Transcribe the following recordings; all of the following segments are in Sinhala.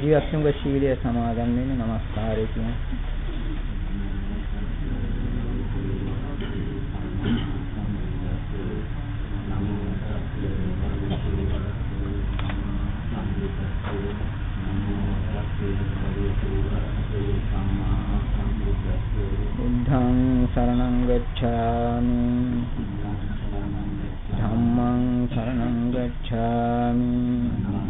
ආජීවත්වක ශීලය සමාදන් වෙන්න নমස්කාරය කියන. බුද්ධං සරණං ගච්ඡාමි ධම්මං සරණං ගච්ඡාමි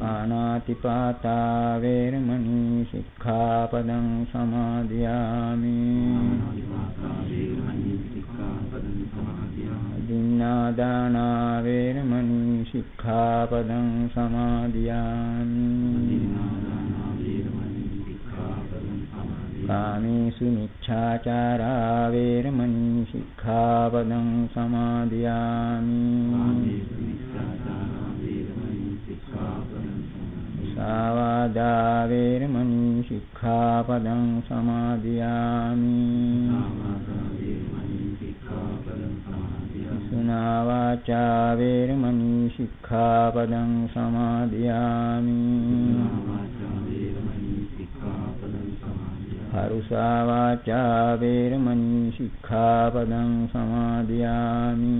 පාණාතිපාතා වේරමණී සික්ඛාපදං සමාදියාමි. දින්නාදානා වේරමණී සික්ඛාපදං සමාදියාමි. කාමේසු මිච්ඡාචාරා වේරමණී සික්ඛාපදං සමාදියාමි සාවාදා වේරමණී සික්ඛාපදං සමාදියාමි සුනා වාචා වේරමණී සික්ඛාපදං සමාදියාමි. හරුසා වාචා වේරමණී සික්ඛාපදං සමාදියාමි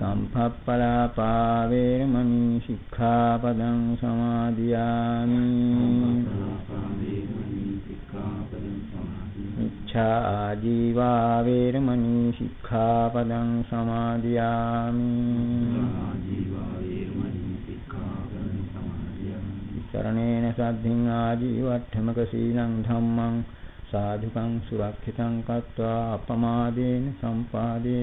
සම්පප්පලාපා වේරමණී සික්ඛාපදං සමාදියාමි මිච්ඡා ආජීවා වේරමණී සික්ඛාපදං සමාදියාමි සරණේන සද්ධින් ආජීවට්ඨමක සීලං ධම්මං සාධුකං සුරක්ෂිතං කତ୍වා අපමාදේන සම්පාදේ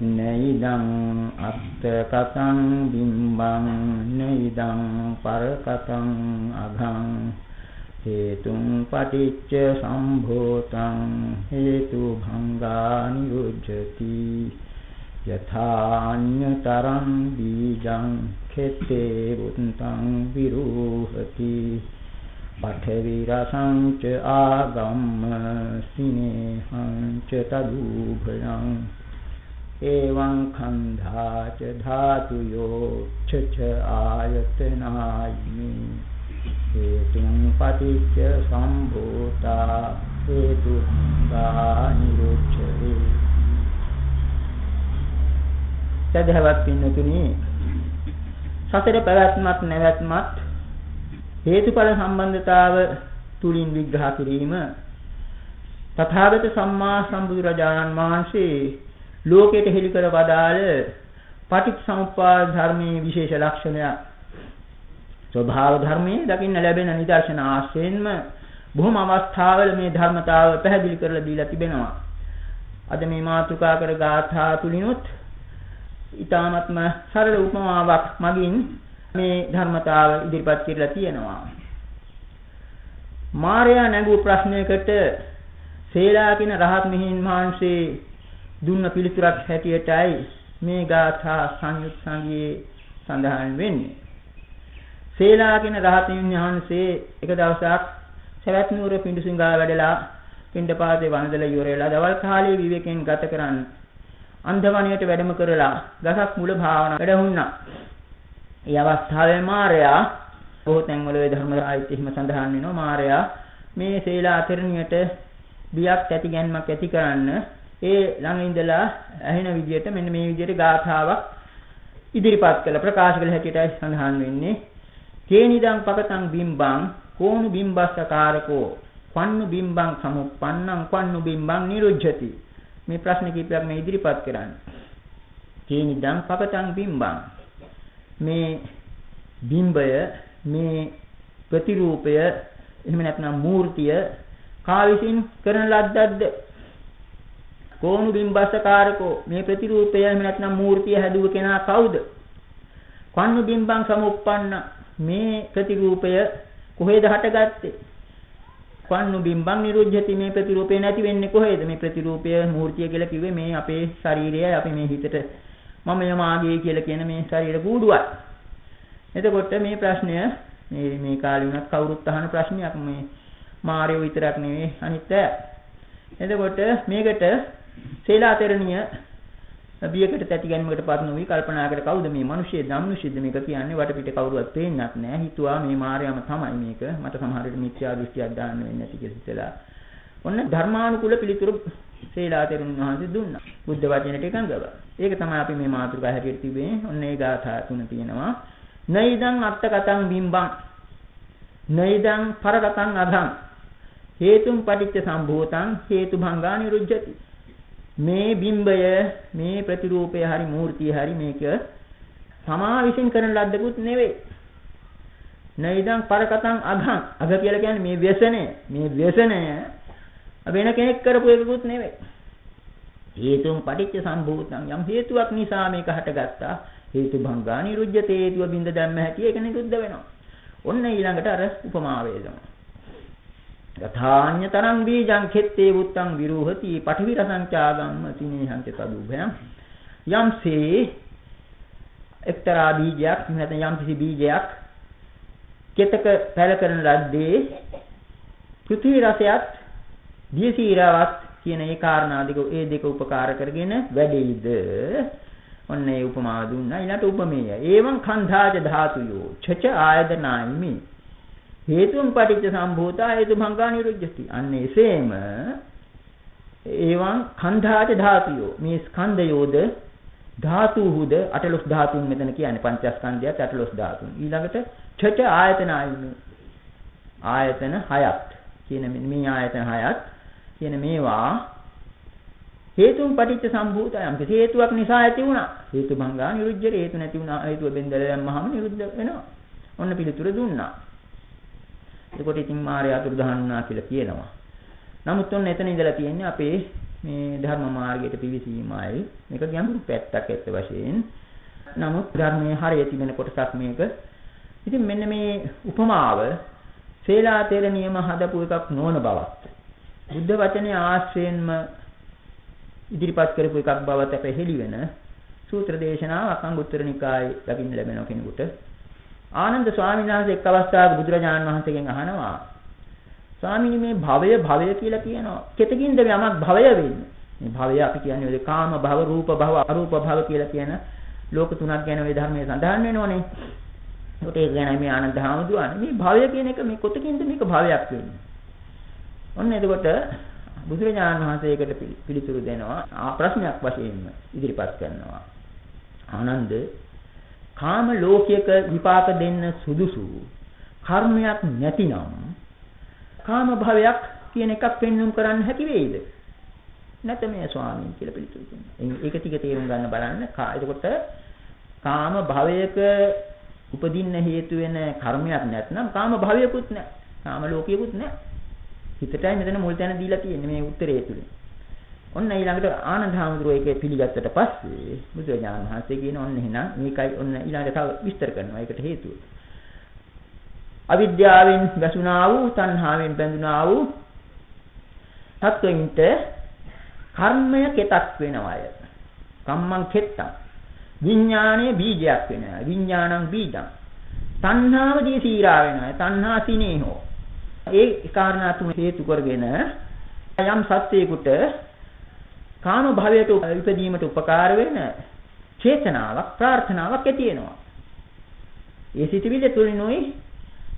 නෛදං අත්ත කතං බිම්බං නෛදං පරකතං අඝං හේතුං පටිච්ච සම්භූතං හේතු භංගා නිරුද්ධති යථාඤ්‍යතරං බීජං කෙත්තේ බුත්තං විරූහති පඨවි රසං ච ආගම්ම සිනේහං ච තදුභයං එවං khණ්ඩා ච ධාතුයෝ චච ආයතනායිනි හේතුං පටිච්ච සම්භූතා හේතු නිරුච්ඡේ සදහවත් පින්නතුනි සසර පැවැත්මත් නැවැත්මත් හේතුඵල සම්බන්ධතාව තුලින් විග්‍රහ කිරීම තථාගත සම්මා සම්බුදුරජාණන් වහන්සේ ලෝකයට හෙළි කර වදාළ පටිච්චසමුප්පාද ධර්මයේ විශේෂ ලක්ෂණයක් ස්වභාව ධර්මයේ දකින්න ලැබෙන නිදර්ශන ආශ්‍රයෙන්ම බොහොම අවස්ථාවල මේ ධර්මතාව පැහැදිලි කරලා දීලා තිබෙනවා. අද මේ මාතෘකා කර ගාථා තුලිනුත් ඊ타මත්ම සරල උපමාවක් මගින් මේ ධර්මතාව ඉදිරිපත් කරලා තියෙනවා. මාර්යා නැගූ ප්‍රශ්නයකට සේලා කියන රහත් මිහින් වහන්සේ දුන්න පිළිතුරක් හැටියටයි මේ ගාථා සංයුත් සංගයේ සඳහන් වෙන්නේ. සේලා කියන රහතින් වහන්සේ එක දවසක් සවැත් නුවර පිඬුසිඟා වැඩලා පිඬපාතේ වන්දලා ඉවර වෙලා දවල් කාලයේ විවේකයෙන් ගත කරන්න අන්ධවණියට වැඩම කරලා ගසක් මුල භාවනා වැඩහුණා. ඒ අවස්ථාවේ මාරයා බොහෝ තැන්වල ඒ ධර්ම සාහිත්‍ය හිම සඳහන් වෙනවා මාරයා මේ සීලා අතරණියට බියක් ඇති ගැන්මක් ඇති කරන්න ඒ ළඟ ඉඳලා ඇහෙන විදියට මෙන්න මේ විදියට ගාථාවක් ඉදිරිපත් කළ ප්‍රකාශ කළ හැටියටයි සඳහන් වෙන්නේ. කේනිදං පකතං බිම්බං කෝණු බිම්බස්සකාරකෝ පන්නු බිම්බං සමුප්පන්නං පන්නු බිම්බං නිරුද්ධති මේ ප්‍රශ්න කිහිපයක් මේ ඉදිරිපත් කරන්නේ. කේනිදං පකතං බිම්බං. මේ බිම්බය මේ ප්‍රතිරූපය එහෙම නැත්නම් මූර්තිය කා විසින් කරන ලද්දක්ද? කෝණු බිම්බස්සකාරකෝ මේ ප්‍රතිරූපය එහෙම නැත්නම් මූර්තිය හැදුව කෙනා කවුද? කන්නු බිම්බං සමුප්පන්න මේ ප්‍රතිරූපය කොහෙද හටගත්තේ? කන්නු බිම්බං නිරුද්ධති මේ ප්‍රතිරූපේ නැති වෙන්නේ කොහෙද? මේ ප්‍රතිරූපය මූර්තිය කියලා කිව්වේ මේ අපේ ශරීරයයි අපි මේ හිතට මම යමාගේ කියලා කියන මේ ශරීර කූඩුවයි. එතකොට මේ ප්‍රශ්නය මේ මේ කාලේ වුණත් කවුරුත් අහන ප්‍රශ්නයක් මේ මාර්යෝ විතරක් නෙවෙයි අනිත් අය. එතකොට මේකට සීලාතරණිය බියකට තැති ගැනීමකටපත් නොවි කල්පනා කර කවුද මේ මිනිස්සෙ? ධම්නුෂිද්ද මේක කියන්නේ වටපිට කවුරුවත් පේන්නත් නැහැ. හිතුවා මේ මාර්යාම තමයි මේක. මට සමහර විට මිත්‍යා දෘෂ්ටියක් දාන්න වෙන්නේ නැති කියලා හිතලා. ඔන්න ධර්මානුකූල පිළිතුරු සීලාතරණිය වහන්සේ දුන්නා. බුද්ධ වචනයට එකඟව. ඒක තමයි අපි මේ මාතෘකාව හැටියට තිබෙන්නේ. ඔන්න ඒ ගාථා තුන තියෙනවා. නයිදං අත්තකතං බිම්බං. නයිදං පරකතං අධං. හේතුම් පටිච්ච සම්භූතං හේතු භංගා නිරුද්ධති මේ බිම්බය මේ ප්‍රතිරූපය හරි මූර්තිය හරි මේක තමා විසින් කරන ලද්දකුත් නෙවෙයි. නයිදං පරකතං අඝං අඝ කියලා කියන්නේ මේ ව්‍යසනය. මේ ව්‍යසනය වෙන කෙනෙක් කරපු එකකුත් නෙවෙයි. හේතුම් පටිච්ච සම්භූතං. යම් හේතුවක් නිසා මේක හටගත්තා. හේතු භංගා නිරුද්ධ හේතුව බින්ද දැම්ම හැටි ඒක නිරුද්ධ වෙනවා. ඔන්න ඊළඟට අර උපමා වේදම. යථාඤ්‍යතරං බීජං කෙත්තේ වුත්තං විරෝහති පඨවි රසංචාගම්ම සිනේහං ච තදුභයං යම්සේ එක්තරා බීජයක් නැත්නම් යම් කිසි බීජයක් කෙතක පැල කරන ලද්දේ පෘථිවි රසයත් දියසීරාවත් කියන ඒ කාරණා දෙක ඒ දෙක උපකාර කරගෙන වැඩෙයිද ඔන්න ඒ උපමාව දුන්නා ඊළඟට උපමේය. ඒවං කන්ධාජ ධාතුයෝ චච ආයතනායිමි. හේතුන් පටිච්ච සම්භූතා හේතු භංගා නිරුද්ධති. අන්න එසේම ඒවං කන්ධාජ ධාතුයෝ මේ ස්කන්ධයෝද ධාතුහුද අටලොස් ධාතුන් මෙතන කියන්නේ පංචස්කන්ධයත් අටලොස් ධාතුන්. ඊළඟට චච ආයතනායිමි. ආයතන හයත් කියන මේ ආයතන හයත් කියන මේවා හේතුන් පටිච්ච සම්භූතයම් හේතුවක් නිසා ඇති වුණා. හේතු භංගා නිරුද්ධ හේතු නැති වුණා. හේතුව බෙන්දලා දැම්මහම නිරුද්ධ වෙනවා. ඔන්න පිළිතුර දුන්නා. එතකොට ඉතින් මාර්ය අතුරුදහන් වුණා කියලා කියනවා. නමුත් ඔන්න එතන ඉඳලා තියෙන්නේ අපේ මේ ධර්ම මාර්ගයට පිවිසීමයි. මේක ගැඹුරු පැත්තක් ඇත්ත වශයෙන්. නමුත් ධර්මයේ හරිය තිබෙන කොටසක් මේක. ඉතින් මෙන්න මේ උපමාව සේලා තේර නියම හදපු එකක් නොවන බවත්. බුද්ධ වචනේ ආශ්‍රයෙන්ම ඉදිරිපත් කරපු එකක් බවත් අපේ හෙළි වෙන සූත්‍ර දේශනාවක් අංගුත්තර නිකායේ දකින්න ලැබෙන කෙනෙකුට ආනන්ද ස්වාමීන් වහන්සේ එක් අවස්ථාවක බුදුරජාණන් වහන්සේගෙන් අහනවා ස්වාමීනි මේ භවය භවය කියලා කියනවා. කෙතකින්ද යමක් භවය වෙන්නේ? මේ භවය අපි කියන්නේ ඔය කාම භව රූප භව අරූප භව කියලා කියන ලෝක තුනක් ගැන ওই ධර්මයේ සඳහන් වෙනෝනේ ඒකට ඒක ගැන මේ ආනන්ද හාමුදුරුවනේ මේ භවය කියන එක මේ කොතකින්ද මේක භවයක් වෙන්නේ? ඔන්න එතකොට බුදුරජාණන් වහන්සේ ඒකට පිළිතුරු දෙනවා. ආ ප්‍රශ්නයක් වශයෙන්ම ඉදිරිපත් කරනවා. ආනන්ද කාම ලෝකයක විපාක දෙන්න සුදුසු කර්මයක් නැතිනම් කාම භවයක් කියන එකක් පෙන්වුම් කරන්න හැකි වෙයිද? නැත මේ ස්වාමීන් කියලා පිළිතුරු දුන්නා. ඒක ටික තේරුම් ගන්න බලන්න. එතකොට කාම භවයක උපදින්න හේතු වෙන කර්මයක් නැත්නම් කාම භවයකුත් නැහැ. කාම ලෝකියකුත් නැහැ. හිතටයි මෙතන මුල් තැන දීලා තියෙන්නේ මේ උත්තරේ තුලින්. ඔන්න ඊළඟට ආනන්ද හාමුදුරුවෝ ඒකේ පිළිගත්තට පස්සේ බුදුරජාණන් වහන්සේ කියන ඔන්න එහෙනම් මේකයි ඔන්න ඊළඟට තව විස්තර කරනවා. ඒකට හේතුව. අවිද්‍යාවෙන් වැසුණා වූ තණ්හාවෙන් බැඳුණා වූ තත්වෙන්ට කර්මය කෙතක් වෙනවය. කම්මං කෙත්තං. විඥානයේ බීජයක් වෙනවා. විඥානං බීජං. තණ්හාව දී සීරා වෙනවා. තණ්හා සිනේහෝ. ඒ කාරණා තුන හේතු කරගෙන යම් සත්‍යයකට කාම භවයට ඉපදීමට උපකාර වෙන චේතනාවක් ප්‍රාර්ථනාවක් ඇති වෙනවා. ඒ සිටිවිල්ල තුලිනුයි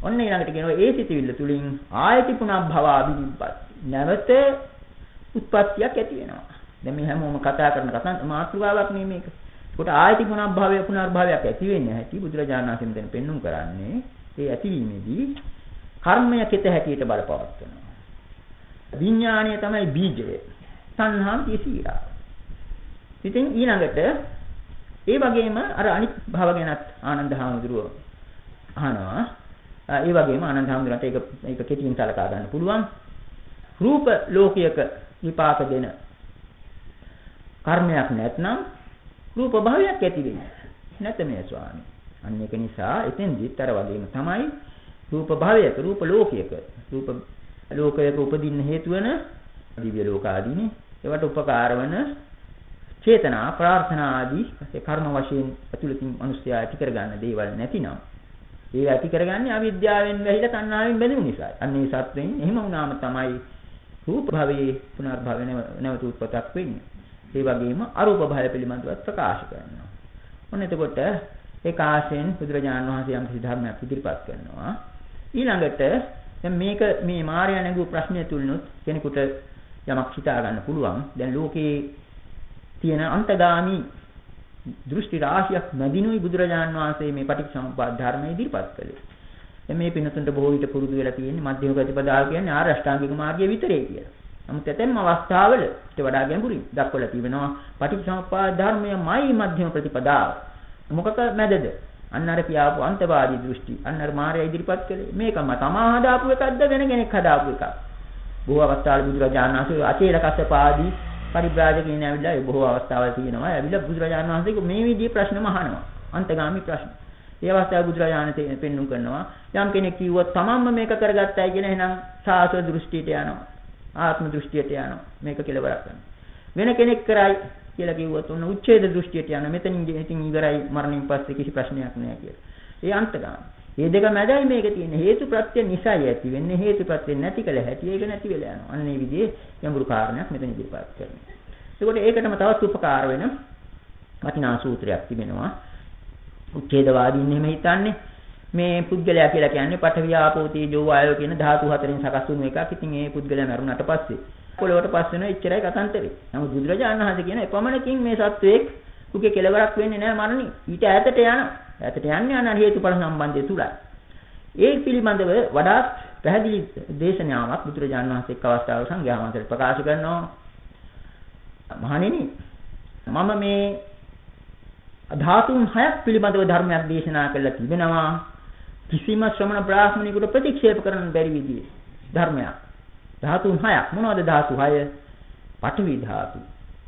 ඔන්න ඊළඟට කියනවා ඒ සිටිවිල්ල තුලින් ආයති පුනබ්භවාභිනිබ්බත් නැවත උත්පත්තියක් ඇති වෙනවා. දැන් මේ හැමෝම කතා කරන කතා මාතෘකාවක් නේ මේක. ඒකට ආයති පුනබ්භවය පුනර්භවයක් ඇති වෙන්නේ නැති බුදුරජාණන් වහන්සේ මෙතන පෙන්눔 කරන්නේ ඒ ඇතිවීමේදී කර්මය කෙත හැටියට බලපවත්වනවා. විඥාණය තමයි බීජය. සංහාම් තිසීරා. ඉතින් ඊළඟට ඒ වගේම අර අනිත් භව ගැනත් ආනන්ද හාමුදුරුව අහනවා. ඒ වගේම ආනන්ද හාමුදුරන්ට ඒක ඒක කෙටියෙන් සලකා ගන්න පුළුවන්. රූප ලෝකයක විපාක දෙන කර්මයක් නැත්නම් රූප භවයක් ඇති වෙන්නේ නැත මේ ස්වාමී. අන්න ඒක නිසා එතෙන්දිත් අර වගේම තමයි රූප භවයක රූප ලෝකයක රූප ලෝකයක උපදින්න හේතු වෙන දිව්‍ය ලෝක ආදීනේ ඒවට උපකාර වන චේතනා ප්‍රාර්ථනා ආදී ඒ කර්ම වශයෙන් ඇතුළතින් මිනිස්යා ඇති කරගන්න දේවල් නැතිනම් ඒ ඇති කරගන්නේ අවිද්‍යාවෙන් වැහිලා තණ්හාවෙන් බැඳුණු නිසා. අන්න ඒ සත්වෙන් එහෙම වුණාම තමයි රූප භවයේ පුනර්භව නැවත උත්පතක් වෙන්නේ. ඒ වගේම අරූප භය පිළිබඳව ප්‍රකාශ කරනවා. ඔන්න එතකොට ඒ කාශයෙන් බුදුරජාණන් වහන්සේ යම් කිසි ධර්මයක් ඉදිරිපත් කරනවා. ඊළඟට දැන් මේක මේ මාර්යා නැගූ ප්‍රශ්නය තුලිනුත් කෙනෙකුට යමක් හිතා ගන්න පුළුවන්. දැන් ලෝකේ තියෙන අන්තගාමි දෘෂ්ටි රාශියක් නැදිනුයි බුදුරජාණන් වහන්සේ මේ පටිච්චසමුප්පාද ධර්මයේ ඉදිරිපත් කළේ. දැන් මේ පිනතුන්ට බොහෝ විට පුරුදු වෙලා තියෙන්නේ මධ්‍යම ප්‍රතිපදාව කියන්නේ ආර්ය අෂ්ටාංගික මාර්ගය විතරේ කියලා. නමුත් ඇතැම් අවස්ථාවල ඊට වඩා ගැඹුරින් දක්වලා තිබෙනවා පටිච්චසමුප්පාද ධර්මයමයි මධ්‍යම ප්‍රතිපදාව. මොකක මැදද? අන්න අර කියාපු අන්තවාදී දෘෂ්ටි අන්න අර මායя ඉදිරිපත් කළේ මේකම තමා හදාපු එකක්ද වෙන කෙනෙක් හදාපු එකක් බොහෝ අවස්ථාවල බුදුරජාණන් වහන්සේ අචේල කස්සපාදී පරිබ්‍රාජකයන් ඇවිල්ලා ඒ බොහෝ අවස්ථාවල් තියෙනවා. ඇවිල්ලා බුදුරජාණන් වහන්සේට මේ විදිහේ ප්‍රශ්නම අහනවා. අන්තගාමි ප්‍රශ්න. ඒ අවස්ථාවේ බුදුරජාණන් පෙන්눔 කරනවා යම් කෙනෙක් කිව්වොත් තමන්ම මේක කරගත්තයි කියන එහෙනම් සාසව දෘෂ්ටියට යනවා. ආත්ම දෘෂ්ටියට යනවා. මේක කෙලවරක් කරනවා වෙන කෙනෙක් කරයි කියලා කිව්වොත් ඔන්න උච්ඡේද දෘෂ්ටියට යන මෙතනින් ඉතින් ඉවරයි මරණින් පස්සේ කිසි ප්‍රශ්නයක් නෑ කියලා. ඒ අන්තගාමී. මේ දෙක මැදයි මේක තියෙන්නේ. හේතු ප්‍රත්‍ය නිසායි ඇති වෙන්නේ. හේතු ප්‍රත්‍ය නැති කළ හැටි ඒක නැති වෙලා යනවා. අන්න ඒ විදිහේ යඹුරු කාරණයක් මෙතන ඉදිරිපත් කරනවා. එතකොට ඒකටම තවත් උපකාර වෙන වටිනා සූත්‍රයක් තිබෙනවා. උච්ඡේදවාදීන් එහෙම හිතන්නේ මේ පුද්ගලයා කියලා කියන්නේ පඨවි ආපෝ තේජෝ වායෝ කියන ධාතු හතරෙන් සකස් වුණු එකක්. ඉතින් ඒ පුද්ගලයා මරුණාට පස්සේ පොළොවට පස් වෙනවා එච්චරයි කතන්තරේ. නමුත් බුදුරජාණන් වහන්සේ කියන එපමණකින් මේ සත්වයක් දුකේ කෙලවරක් වෙන්නේ නැහැ මරණි. ඊට ඈතට යනවා. ඈතට යන්නේ අන හේතුඵල සම්බන්ධය තුලයි. ඒ පිළිබඳව වඩාත් පැහැදිලි දේශනාවක් බුදුරජාණන් වහන්සේ එක් අවස්ථාවක සංඝයා වහන්සේට ප්‍රකාශ කරනවා. මහණෙනි මම මේ ධාතුන් හයක් පිළිබඳව ධර්මයක් දේශනා කළා තිබෙනවා. කිසිම ශ්‍රමණ බ්‍රාහ්මණයෙකුට ප්‍රතික්ෂේප කරන්න බැරි විදිහේ ධර්මයක්. ධාතුන් හයක්. මොනවද ධාතු හය? පඨවි ධාතු,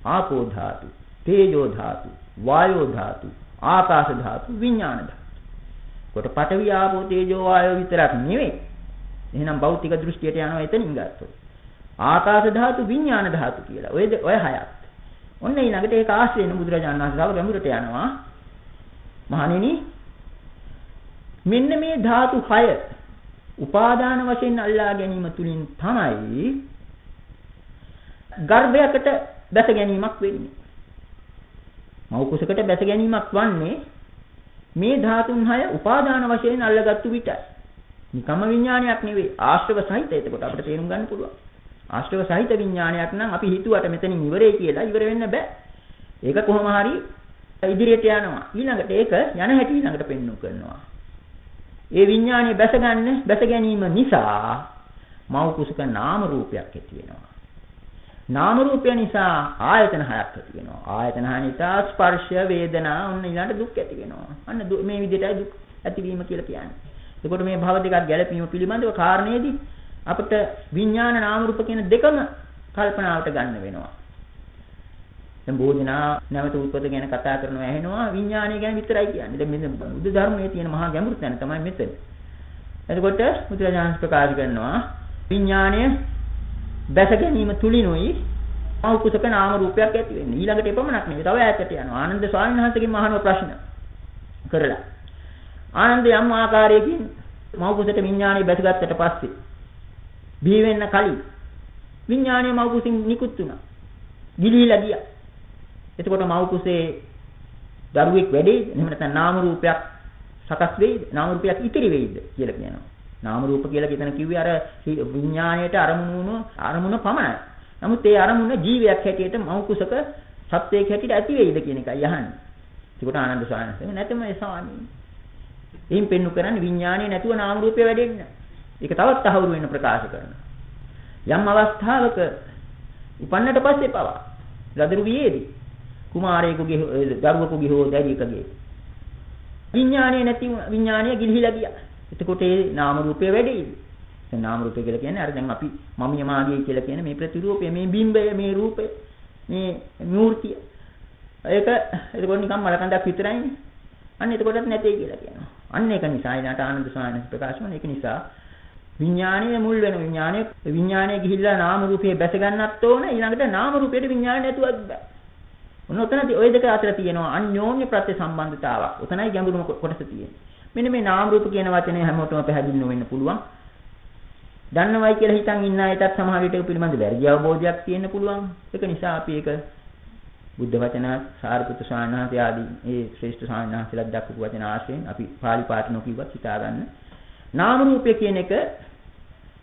ආපෝ ධාතු, තේජෝ ධාතු, වායෝ ධාතු, ආකාශ ධාතු, විඥාන ධාතු. කොට පඨවි ආපෝ තේජෝ වායෝ විතරක් නෙවෙයි. එහෙනම් භෞතික දෘෂ්ටියට යනවා එතනින් ගත්තොත්. ආකාශ ධාතු, විඥාන ධාතු කියලා. ඔය ඔය හයක්. ඔන්න ඊළඟට ඒක ආශ්‍රයෙන් බුදුරජාණන් වහන්සේ ගාව ගැඹුරට යනවා. මහණෙනි මෙන්න මේ ධාතු 6 උපාදාන වශයෙන් අල්ලා ගැනීම තුලින් තමයි ගර්භයකට බැස ගැනීමක් වෙන්නේ. මව කුසකට බැස ගැනීමක් වන්නේ මේ ධාතුන් හය උපාදාන වශයෙන් අල්ලගත්තු විටයි. නිකම විඥානයක් නෙවෙයි ආශ්‍රව සහිත එතකොට අපිට තේරුම් ගන්න පුළුවන්. ආශ්‍රව සහිත විඥානයක් නම් අපි හිතුවට මෙතනින් ඉවරේ කියලා ඉවර වෙන්න බෑ. ඒක කොහොම හරි ඉදිරියට යනවා. ඊළඟට ඒක යන හැටි ඊළඟට පෙන්වු කරනවා. ඒ විඥානයේ බැසගන්න බැස ගැනීම නිසා මව කුසක නාම රූපයක් ඇති වෙනවා. නාම රූපය නිසා ආයතන හයක් ඇති වෙනවා. ආයතන හය නිසා ස්පර්ශ වේදනා ඔන්න ඊළඟට දුක් ඇති වෙනවා. අන්න මේ විදිහටයි දුක් ඇතිවීම කියලා කියන්නේ. එතකොට මේ භව දෙකක් ගැළපීම පිළිබඳව කාරණේදී අපිට විඥාන නාම රූප කියන දෙකම කල්පනාවට ගන්න වෙනවා. දැන් බොහෝ දෙනා නැවත උත්පත්ති ගැන කතා කරනවා ඇහෙනවා විඥානය ගැන විතරයි කියන්නේ. දැන් මෙන්න බුද්ධ ධර්මයේ තියෙන මහා ගැඹුරු තැන තමයි මෙතන. එතකොට බුදුරජාණන් ප්‍රකාශ කරනවා විඥාණය දැස ගැනීම තුලිනුයි මව කුසක නාම රූපයක් ඇති වෙන්නේ. ඊළඟට එපමණක් නෙවෙයි. තව ඈතට යනවා. ආනන්ද ස්වාමීන් වහන්සේගෙන් අහන ප්‍රශ්න කරලා. ආනන්ද යම් ආකාරයකින් මව කුසට විඥාණය බැසගත්තට පස්සේ බිහි වෙන්න කලින් විඥාණය මව කුසින් නිකුත් වුණා. ගිලිහිලා ගියා. එතකොට මව කුසේ දරුවෙක් වැඩේද? එහෙම නැත්නම් නාම රූපයක් සකස් වෙයිද? නාම රූපයක් ඉතිරි වෙයිද කියලා කියනවා. නාම රූප කියලා කියන කිව්වේ අර විඥාණයට අරමුණු වුණු අරමුණ පමණයි. නමුත් ඒ අරමුණ ජීවයක් හැටියට මව කුසක සත්වයක් හැටියට ඇති වෙයිද කියන එකයි අහන්නේ. ඒකට ආනන්ද ස්වාමීන් වහන්සේ නැතම ඒ ස්වාමීන්. එයින් පෙන්නු කරන්නේ විඥාණය නැතුව නාම රූපය වැඩෙන්නේ. ඒක තවත් අහුරු වෙන ප්‍රකාශ කරනවා. යම් අවස්ථාවක උපන්නට පස්සේ පවා ලදරු වියේදී කුමාරයෙකුගේ දරුවෙකුගේ හෝ දැරියකගේ විඥාණය නැති විඥාණය ගිලිහිලා ගියා. එතකොට ඒ නාම රූපය වැඩි. දැන් නාම රූපය කියලා කියන්නේ අර දැන් අපි මමිය මාගේ කියලා කියන මේ ප්‍රතිරූපය මේ බිම්බය මේ රූපය මේ මූර්තිය. ඒක එතකොට නිකන් මලකඳක් විතරයිනේ. අන්න එතකොටත් නැtei කියලා කියනවා. අන්න ඒක නිසා ඊට ආනන්ද ස්වාමීන් ප්‍රකාශ කරන ඒක නිසා විඥානයේ මුල් වෙන විඥානය විඥානයේ ගිහිල්ලා නාම රූපයේ බැස ගන්නත් ඕන ඊළඟට නාම රූපයට විඥානය නැතුවත් බෑ. ඔන්න ඔතනදී ওই දෙක අතර තියෙනවා අන්‍යෝන්‍ය ප්‍රත්‍ය සම්බන්ධතාවක්. ඔතනයි ගැඹුරුම කොටස තියෙන්නේ. මෙන්න මේ නාම රූප කියන වචනේ හැමෝටම පැහැදිලි නොවෙන්න පුළුවන්. දන්නවයි කියලා හිතන් ඉන්න අයටත් සමහර විට ඒක පිළිබඳ වැරදි අවබෝධයක් තියෙන්න පුළුවන්. ඒක නිසා අපි ඒක බුද්ධ වචන සාරිපුත්‍ර ස්වාමීන් වහන්සේ ආදී ඒ ශ්‍රේෂ්ඨ ස්වාමීන් වහන්සේලා දක්වපු වචන ආශ්‍රයෙන් අපි පාලි පාඨ නොකියවත් හිතා ගන්න. නාම රූපය කියන එක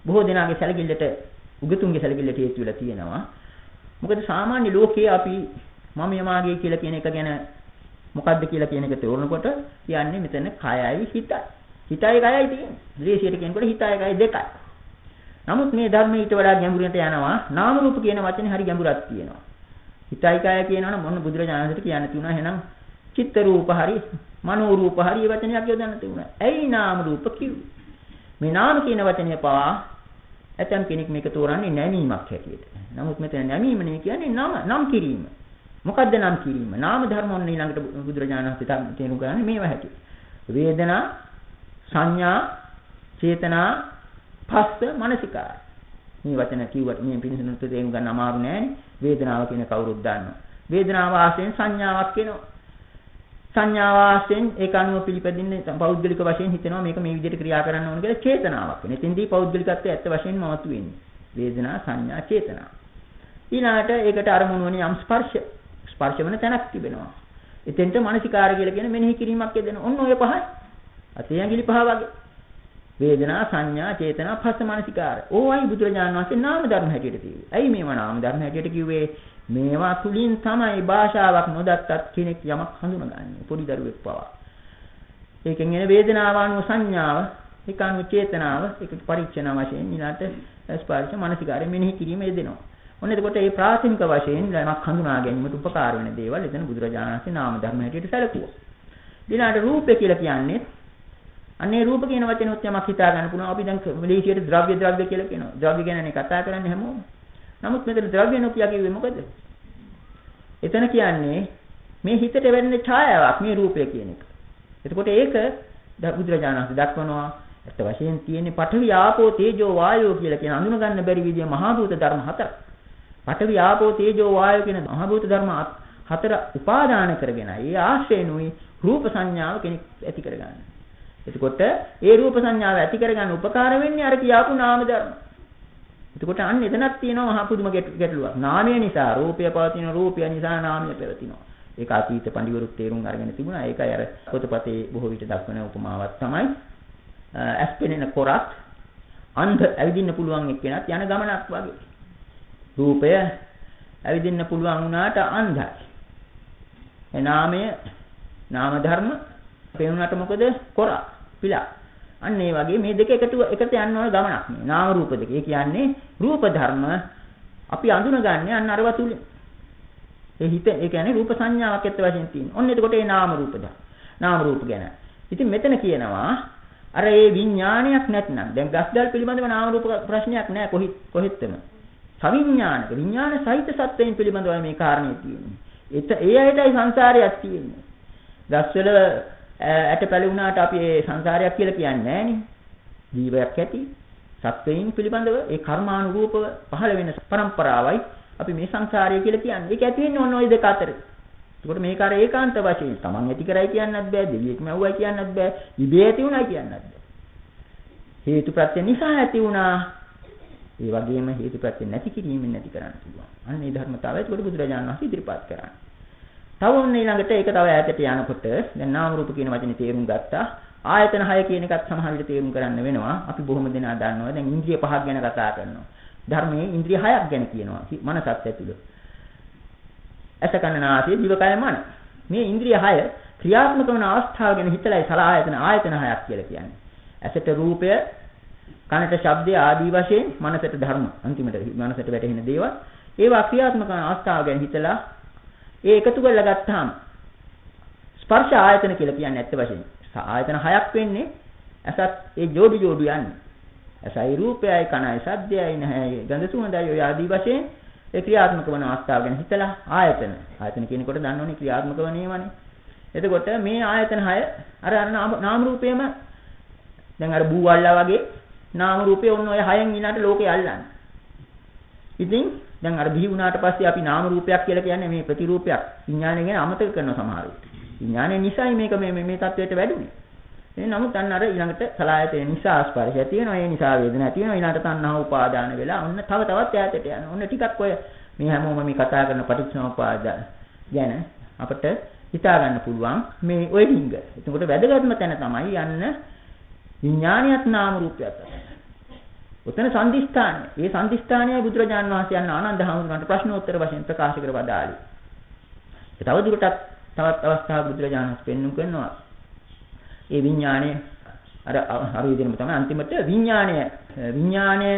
බොහෝ දෙනාගේ සැලකිල්ලට උගතුන්ගේ සැලකිල්ලට හේතු වෙලා තියෙනවා. මොකද සාමාන්‍ය ලෝකයේ අපි මම යමාගේ කියලා කියන එක ගැන මොකද්ද කියලා කියන එක තෝරනකොට කියන්නේ මෙතන කයයි හිතයි. හිතයි කයයි තියෙන්නේ. ද්වේෂයට කියනකොට හිතයි කයයි දෙකයි. නමුත් මේ ධර්මයේ ඊට වඩා ගැඹුරට යනවා. නාම රූප කියන වචනේ හරි ගැඹුරක් තියෙනවා. හිතයි කය කියනවනම් මොන බුදුරජාණන්සේට කියන්න තියුණා එහෙනම් චිත්ත රූප හරි මනෝ රූප හරි වචනයක් යොදන්න තියුණා. ඇයි නාම රූප කිව්වේ? මේ නාම කියන වචනය පවා ඇතම් කෙනෙක් මේක තෝරන්නේ නැමීමක් හැටියට. නමුත් මෙතන නැමීම නෙවෙයි කියන්නේ නම නම් කිරීම. මොකද්ද නම් කිරීම? නාම ධර්ම ඔන්න ඊළඟට බුදුරජාණන් වහන්සේ තේරුම් ගන්න මේව හැටි. වේදනා, සංඥා, චේතනා, පස්ස, මනසිකාර. මේ වචන කිව්වට මේ පිළිසනුත් තේරුම් ගන්න අමාරු නෑනේ. වේදනාව කියන කවුරුත් දන්නවා. වේදනාව ආශ්‍රයෙන් සංඥාවක් එනවා. සංඥාව ආශ්‍රයෙන් ඒක අනුව පිළිපදින්නේ පෞද්ගලික වශයෙන් හිතෙනවා මේක මේ විදිහට ක්‍රියා කරන්න ඕන කියලා චේතනාවක් වෙන. එතෙන්දී පෞද්ගලිකත්වයේ ඇත්ත වශයෙන්ම මතුවෙන්නේ. වේදනා, සංඥා, චේතනා. ඊළාට ඒකට අරමුණු වන යම් ස්පර්ශ ස්පර්ශ වෙන තැනක් තිබෙනවා. එතෙන්ට මානසිකාර කියලා කියන මෙනෙහි කිරීමක් යෙදෙනවා. ඔන්න ඔය පහයි. අතේ ඇඟිලි පහ වගේ. වේදනා සංඥා චේතනා පස්ස මානසිකාර. ඕවයි බුදුරජාණන් වහන්සේ නාම ධර්ම හැටියට කිව්වේ. ඇයි මේවා නාම ධර්ම හැටියට කිව්වේ? මේවා තුලින් තමයි භාෂාවක් නොදත්තත් කෙනෙක් යමක් හඳුනගන්නේ. පොඩි දරුවෙක් පවා. ඒකෙන් එන වේදනාව අනුව සංඥාව, ඒක අනුව චේතනාව, ඒක පරීක්ෂණ වශයෙන් ඊළාට ස්පර්ශ මානසිකාරය මෙනෙහි කිරීම යෙදෙනවා. ඔන්න එතකොට මේ ප්‍රාථමික වශයෙන් යමක් හඳුනා ගැනීමට උපකාර වෙන දේවල් එතන බුදුරජාණන් වහන්සේ නාම ධර්ම හැටියට සැලකුවා. ඊළඟට රූපය කියලා කියන්නේ අන්නේ රූප කියන වචනොත් යමක් හිතා ගන්න පුළුවන්. අපි දැන් මලේසියට ද්‍රව්‍ය ද්‍රව්‍ය කියලා කියනවා. ද්‍රව්‍ය ගැනනේ කතා කරන්නේ හැමෝම. නමුත් මෙතන ද්‍රව්‍ය නොකිය කිව්වේ මොකද? එතන කියන්නේ මේ හිතට වෙන්නේ ඡායාවක් මේ රූපය කියන එක. එතකොට ඒක බුදුරජාණන් වහන්සේ දක්වනවා ඇත්ත වශයෙන් තියෙන්නේ පඨවි ආපෝ තේජෝ වායෝ කියලා කියන අඳුන ගන්න බැරි විදිය මහා භූත ධර්ම හතරක්. පඨවි ආපෝ තේජෝ වායෝ කියන මහ භූත ධර්ම හතර උපාදාන කරගෙන ඒ ආශ්‍රේණුයි රූප සංඥාව කෙනෙක් ඇති කරගන්න. එතකොට ඒ රූප සංඥාව ඇති කරගන්න උපකාර වෙන්නේ අර කියාපු නාම ධර්ම. එතකොට අන්න එතනක් තියෙනවා මහ පුදුම ගැටලුවක්. නාමය නිසා රූපය පවතින රූපය නිසා නාමය පැවතිනවා. ඒක අතීත පඬිවරුත් තේරුම් අරගෙන තිබුණා. ඒකයි අර පොතපතේ බොහෝ විට දක්වන උපමාවක් තමයි. ඇස් පෙනෙන කොරත් අන්ධ ඇවිදින්න පුළුවන් එක්කෙනත් යන ගමනක් වගේ. රූපය ඇවිදින්න පුළුවන් වුණාට අන්ධයි. ඒ නාමය නාම ධර්ම පේනුනට මොකද කොරා පිලා. අන්න ඒ වගේ මේ දෙක එකතු එකට යන්න ඕන ගමනක් මේ නාම රූප දෙක. ඒ කියන්නේ රූප ධර්ම අපි අඳුනගන්නේ අන්න අරව තුල. ඒ හිත ඒ කියන්නේ රූප සංඥාවක් ඇත්ත වශයෙන් තියෙන. ඔන්න එතකොට ඒ නාම රූප ධර්ම. නාම රූප ගැන. ඉතින් මෙතන කියනවා අර ඒ විඥානයක් නැත්නම් දැන් ගස්දල් පිළිබඳව නාම රූප ප්‍රශ්නයක් නැහැ කොහි කොහෙත්ම. සවිඥානික විඥාන සහිත සත්‍යයෙන් පිළිබඳවයි මේ කාරණේ තියෙන්නේ. ඒත ඒ අයටයි සංසාරයක් තියෙන්නේ. ගස්වල ඇට පැලුණාට අපි ඒ සංසාරයක් කියලා කියන්නේ නැහනේ. ජීවයක් ඇති සත්වයින් පිළිබඳව ඒ කර්මානුරූපව පහළ වෙන પરම්පරාවයි අපි මේ සංසාරය කියලා කියන්නේ. ඒක ඇති වෙන්නේ ඔන්න ඔය දෙක අතර. ඒකට මේක අර ඒකාන්ත වශයෙන් Taman ඇති කරයි කියන්නත් බෑ, දෙවියෙක් මැව්වයි කියන්නත් බෑ, ඉබේ ඇති වුණයි කියන්නත් බෑ. හේතුප්‍රත්‍ය නිසා ඇති වුණා. ඒ වගේම හේතුප්‍රත්‍ය නැති කිරීමෙන් නැති කරන්න පුළුවන්. අන්න මේ ධර්මතාවය ඒකට බුදුරජාණන් වහන්සේ ඉදිරිපත් කරන්නේ. තව ඔන්න ඊළඟට ඒක තව ඈතට යනකොට දැන් නාම රූප කියන වචනේ තේරුම් ගත්තා. ආයතන 6 කියන එකත් සමහර විට තේරුම් කරන්න වෙනවා. අපි බොහොම දෙනා දන්නවා. දැන් ඉන්ද්‍රිය පහක් ගැන කතා කරනවා. ධර්මයේ ඉන්ද්‍රිය 6ක් ගැන කියනවා. මනසත් ඇතුළේ. ඇස කන නාසය දිවකය මන. මේ ඉන්ද්‍රිය 6 ක්‍රියාත්මක වන අවස්ථාව ගැන හිතලයි සලආයතන ආයතන 6ක් කියලා කියන්නේ. ඇසට රූපය, කනට ශබ්දය ආදී වශයෙන් මනසට ධර්ම අන්තිමට මනසට වැටෙන දේවල් ඒවා ක්‍රියාත්මක වන අවස්ථාව ගැන හිතලා ඒ එකතු කරලා ගත්තාම ස්පර්ශ ආයතන කියලා කියන්නේ ඇත්ත වශයෙන්. ආයතන හයක් වෙන්නේ ඇසත් ඒ جوړු جوړු යන්නේ. ඇසයි රූපයයි කනයි ශබ්දයයි නැහැයි ගඳ සුවඳයි ඔය ආදී වශයෙන් ඒ ක්‍රියාත්මක වන අවස්ථාව ගැන හිතලා ආයතන. ආයතන කියනකොට දන්නෝනේ ක්‍රියාත්මක වනේමනේ. එතකොට මේ ආයතන හය අර නාම රූපයම දැන් අර බූවල්ලා වගේ නාම රූපේ ඔන්න ඔය හයෙන් ඊළඟට ලෝකේ අල්ලන්නේ. ඉතින් දැන් අර බිහි වුණාට පස්සේ අපි නාම රූපයක් කියලා කියන්නේ මේ ප්‍රතිරූපයක්. විඥානය ගැන අමතක කරන සමහරු. විඥානය නිසයි මේක මේ මේ තත්වයට වැඩුනේ. එහෙනම් නමුත් අන්න අර ඊළඟට සලායතේ නිසා ස්පර්ශය තියෙනවා. ඒ නිසා වේදනාවක් තියෙනවා. ඊළඟට තණ්හා උපාදාන වෙලා ඔන්න තව තවත් ඈතට යනවා. ඔන්න ටිකක් ඔය මේ හැමෝම මේ කතා කරන පටිච්චසමුපාදාන ගැන අපිට හිතා ගන්න පුළුවන් මේ ඔය හිඟ. එතකොට වැදගත්ම තැන තමයි යන්න විඥානියත් නාම රූපයත්. උතන සම්දිස්ථානය. මේ සම්දිස්ථානයයි බුදුරජාන් වහන්සේ යන ආනන්ද හාමුදුරන්ට ප්‍රශ්නෝත්තර වශයෙන් ප්‍රකාශ කර වදාළේ. ඒ තව දුරටත් තවත් අවස්ථාවක් බුදුරජාණන් වහන්සේ පෙන්වු කරනවා. ඒ විඥාණය අර අර විදිහම තමයි අන්තිමට විඥාණය විඥාණය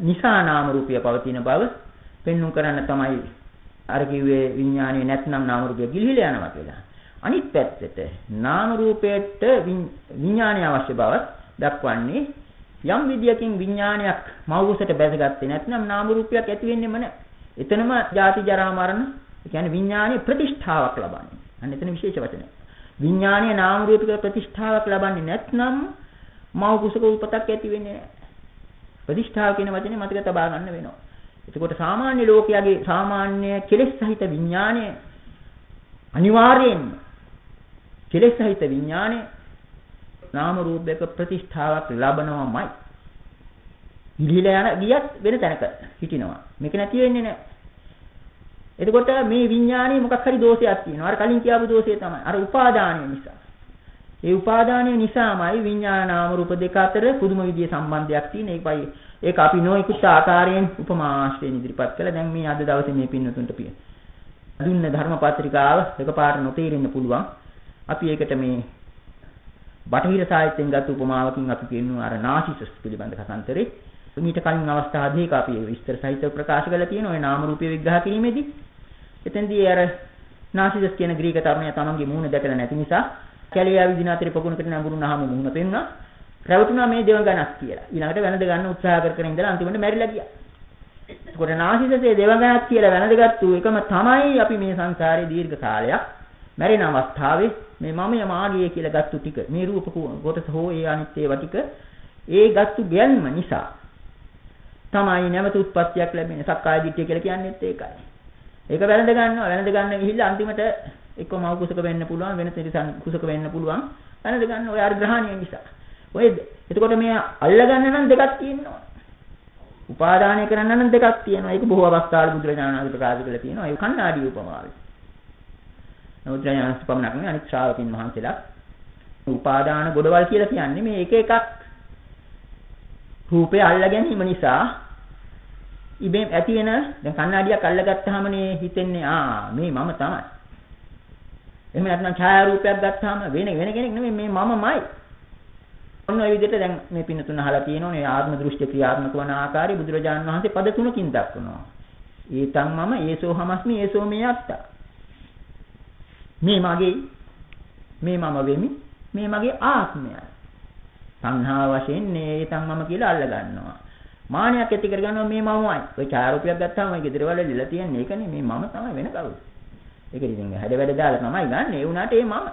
නිසා නාම රූපය පවතින බව පෙන්වු කරන්න තමයි අර කිව්වේ විඥාණය නැත්නම් නාම රූපය ගිලිහිලා යනවා කියලා. අනිත් පැත්තට නාම රූපයට විඥාණය අවශ්‍ය බව දක්වන්නේ යම් විදියකින් විඥානයක් මෞගසට බැසගත්තේ නැත්නම් නාම රූපයක් ඇති වෙන්නේම නැහැ. එතනම ජාති ජරා මරණ ඒ කියන්නේ විඥානයේ ප්‍රතිෂ්ඨාවක් ලබන්නේ. අන්න එතන විශේෂ වචනය. විඥානීය නාම රූපික ප්‍රතිෂ්ඨාවක් ලබන්නේ නැත්නම් මෞගසක උපතක් ඇති වෙන්නේ නැහැ. ප්‍රතිෂ්ඨාව කියන වචනේ මතක තබා ගන්න වෙනවා. එතකොට සාමාන්‍ය ලෝකයාගේ සාමාන්‍ය කෙලෙස් සහිත විඥානය අනිවාර්යයෙන්ම කෙලෙස් සහිත විඥානය නාම රූපයක ප්‍රතිෂ්ඨාවක් ලබනවමයි. ඉලිලා යන ගියත් වෙන තැනක හිටිනවා. මේක නැති වෙන්නේ නැහැ. එතකොට මේ විඥානයේ මොකක් හරි දෝෂයක් තියෙනවා. අර කලින් කියාපු දෝෂය තමයි. අර උපාදානය නිසා. ඒ උපාදානය නිසාමයි විඥාන නාම රූප දෙක අතර පුදුම විදිහේ සම්බන්ධයක් තියෙන. ඒකයි ඒක අපි නොයෙකුත් ආකාරයෙන් උපමා ආශ්‍රයෙන් ඉදිරිපත් කළා. දැන් මේ අද දවසේ මේ පින්නතුන්ට පිය. දුන්න ධර්මපත්‍රිකාව එකපාරට නොතේරෙන්න පුළුවන්. අපි ඒකට මේ බටහිර සාහිත්‍යයෙන් ගත් උපමාවකින් අපි කියනවා අර නාසිසස් පිළිබඳ කතාන්තරේ මීට කලින් අවස්ථා දෙකක අපි විස්තර සහිතව ප්‍රකාශ කරලා තියෙනවා ඒ නාම රූපය විග්‍රහ කිරීමේදී. එතෙන්දී අර නාසිසස් කියන ග්‍රීක තරුණයා තමන්ගේ මූණ දැකලා නැති නිසා කැලේ ආවිදින අතරේ පොකුණකට නඹුරුනහම මූණ පෙන්නා රැවටුණා මේ දෙව ගණක් කියලා. ඊළඟට වැනද ගන්න උත්සාහ කර කර ඉඳලා අන්තිමට මැරිලා ගියා. එතකොට නාසිසසේ දෙව ගණක් කියලා වැනදගත්තු එකම තමයි අපි මේ සංසාරේ දීර්ඝ කාලයක් මැරෙන අවස්ථාවේ මේ මමය මාගේ කියලා ගත්තු ටික මේ රූප කොටස හෝ ඒ අනිත් ඒවා ටික ඒ ගත්තු ගැන්ම නිසා තමයි නැවත උත්පත්තියක් ලැබෙන්නේ සක්කාය දිට්ඨිය කියලා කියන්නේත් ඒකයි. ඒක වැළඳ ගන්නවා වැළඳ ගන්න ගිහිල්ලා අන්තිමට එක්ක මව කුසක වෙන්න පුළුවන් වෙන තිරසන් කුසක වෙන්න පුළුවන් වැළඳ ගන්න ඔය අර්ග්‍රහණිය නිසා. ඔය එතකොට මේ අල්ල ගන්න නම් දෙකක් තියෙනවා. උපාදානය කරන්න නම් දෙකක් තියෙනවා. ඒක බොහෝ අවස්ථාවල බුදුරජාණන් වහන්සේ ප්‍රකාශ කරලා තියෙනවා. ඒ කණ්ණාඩි උපමාවයි. නමුත් ඥානස් පමණක් නෙවෙයි අනිත් ශ්‍රාවකින් වහන්සේලා උපාදාන ගොඩවල් කියලා කියන්නේ මේ එක එකක් රූපය අල්ල ගැනීම නිසා ඉබේම ඇති වෙන දැන් කණ්ණාඩියක් අල්ලගත්තාමනේ හිතෙන්නේ ආ මේ මම තමයි. එහෙම නැත්නම් ඡායාරූපයක් ගත්තාම වෙන වෙන කෙනෙක් නෙමෙයි මේ මමමයි. ඔන්න ඔය විදිහට දැන් මේ පින්න තුන අහලා තියෙනෝනේ ආත්ම දෘෂ්ටි ක්‍රියාත්මක වන ආකාරය බුදුරජාණන් වහන්සේ පද තුනකින් දක්වනවා. ඒතං මම ඒසෝ හමස්මි ඒසෝ මේ අත්තා. මේ මගේ මේ මම වෙමි මේ මගේ ආත්මයයි. සංහා වශයෙන් නේතං මම කියලා අල්ල ගන්නවා. මානයක් ඇති කරගන්නවා මේ මමමයි. ඔය ඡායාරූපයක් ගත්තාම ඔය ගෙදර වල ලිලා තියන්නේ ඒකනේ මේ මම තමයි වෙන කවුද? ඒක ඉතින් හැඩ වැඩ දාලා තමයි ගන්න. ඒ වුණාට ඒ මම.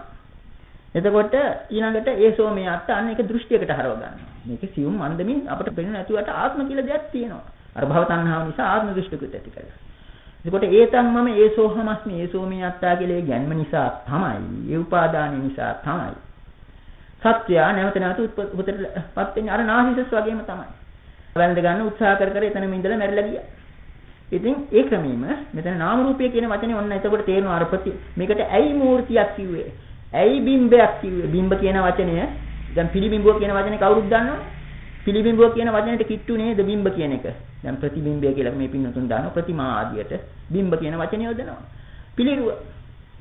එතකොට ඊළඟට ඒ සෝමේ අත්ත අන්න එක දෘෂ්ටියකට හරව ගන්නවා. මේක සියුම් මන්දමින් අපිට පෙනෙන නැතුවට ආත්ම කියලා දෙයක් තියෙනවා. අර භව තණ්හාව නිසා ආත්ම දෘෂ්ටිකුත් ඇති කරගන්නවා. එතකොට ඒතන් මම ඒසෝහමස්මි ඒසෝමී අත්තා කියලා ගැන්ම නිසා තමයි. ඒ උපාදානය නිසා තමයි. සත්‍යය නැවත නැවත උත්පත්තිපත් වෙන්නේ අර නාහිසස් වගේම තමයි. වැළඳ ගන්න උත්සාහ කර කර එතනම ඉඳලා මැරිලා ගියා. ඉතින් ඒ ක්‍රමෙම මෙතන නාම රූපය කියන වචනේ ඔන්න එතකොට තේරෙනවා අර ප්‍රති මේකට ඇයි මූර්තියක් කිව්වේ? ඇයි බිම්බයක් කිව්වේ? බිම්බ කියන වචනය දැන් පිළිබිඹුව කියන වචනේ කවුරුත් දන්නවනේ. පිළිබිඹුව කියන වචනෙට කිට්ටු නේද බිම්බ කියන එක. දැන් ප්‍රතිබිම්බය කියලා මේ පින්නතුන් දානවා ප්‍රතිමා ආදියට බිම්බ කියන වචනය යොදනවා. පිළිරුව.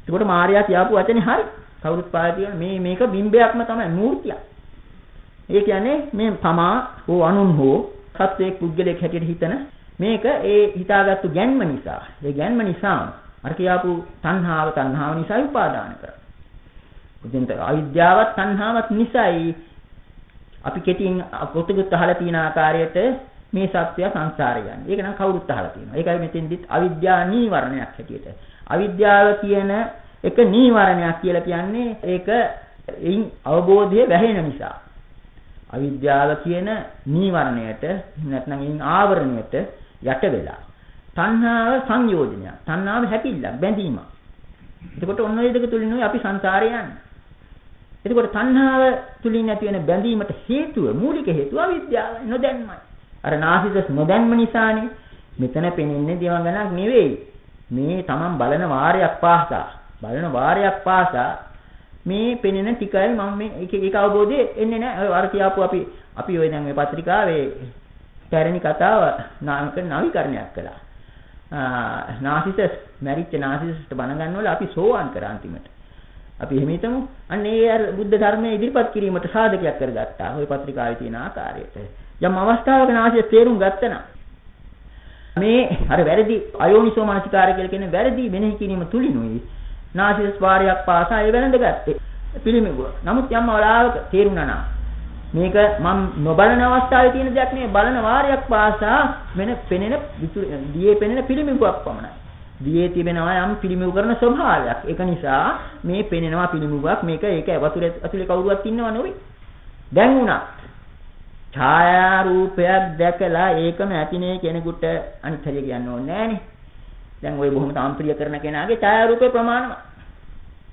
එතකොට මාර්යා කියපු වචනේ හරි. කවුරුත් පාවිච්චි කරන මේ මේක බිම්බයක්ම තමයි මූර්තියක්. ඒ කියන්නේ මේ තමා හෝ අනුන් හෝ සත්වයක් පුද්ගලයෙක් හැටියට හිතන මේක ඒ හිතාගත්තු ගැන්ම නිසා. ඒ ගැන්ම නිසා අර කියාපු තණ්හාව තණ්හාව නිසා උපාදාන කරා. උදෙන්ට අවිද්‍යාවත් තණ්හාවත් නිසායි අපි කෙටියෙන් පොතකුත් අහලා තියෙන ආකාරයට මේ සත්‍ය සංසාරය යන්නේ. ඒක නම් කවුරුත් අහලා තියෙනවා. ඒකයි මෙතෙන්දිත් අවිද්‍යා නීවරණයක් හැටියට. අවිද්‍යාව කියන එක නීවරණයක් කියලා කියන්නේ ඒක එයින් අවබෝධය වැහෙන නිසා. අවිද්‍යාව කියන නීවරණයට නැත්නම් එයින් ආවරණයට යට වෙලා. තණ්හාව සංයෝජනය. තණ්හාව හැකිල්ලක් බැඳීමක්. එතකොට ඔන්න ඔය දෙක තුලින් අපි සංසාරේ යන්නේ. එතකොට තණ්හාව තුලින් ඇති වෙන බැඳීමට හේතුව මූලික හේතුව අවිද්‍යාව නොදැන්මයි. අර නාසිසස් නොදැන්ම නිසානේ මෙතන පෙනෙන්නේ දිවංගනක් නෙවෙයි. මේ Taman බලන වාරයක් පාසා බලන වාරයක් පාසා මේ පෙනෙන ටිකයි මම මේ ඒක ඒක අවබෝධය එන්නේ නැහැ. අර කියාපු අපි අපි ওই දැන් මේ පත්‍රිකාවේ පැරණි කතාව නාමක නවීකරණයක් කළා. නාසිසස් මැරිච්ච නාසිසස්ට බණ ගන්නවල අපි සෝවාන් කරා අන්තිමට. අපි එහෙම හිතමු. අන්න ඒ අර බුද්ධ ධර්මයේ ඉදිරිපත් කිරීමට සාධකයක් කරගත්තා. ওই පත්‍රිකාවේ තියෙන ආකාරයට. යම් අවස්ථාවක නාසිය තේරුම් ගත්තනම් මේ අර වැරදි අයෝනිසෝ මනසිකාරය කියලා කියන වැරදි මෙනෙහි කිරීම තුලිනුයි නාසිය ස්වාරයක් පාසා ඒ වැළඳගත්තේ. පිළිමෙගුව. නමුත් යම් අවලාවක තේරුණා නම් මේක මම නොබලන අවස්ථාවේ තියෙන දෙයක් නෙවෙයි බලන වාරයක් පාසා වෙන පෙනෙන දියේ පෙනෙන පිළිමිකුවක් පමණයි. දියේ තිබෙනවා යම් පිළිමිව් කරන ස්වභාවයක්. ඒක නිසා මේ පෙනෙනවා පිළිමිවක් මේක ඒක වතුර ඇතුලේ කවුරුවත් ඉන්නව නෙවෙයි. දැන් උනා ඡායා රූපයක් දැකලා ඒකම ඇතිනේ කෙනෙකුට අනිත් හරිය කියන්න ඕනේ නෑනේ. දැන් ওই බොහොම තාම්ප්‍රිය කරන කෙනාගේ ඡායා රූපේ ප්‍රමාණවත්.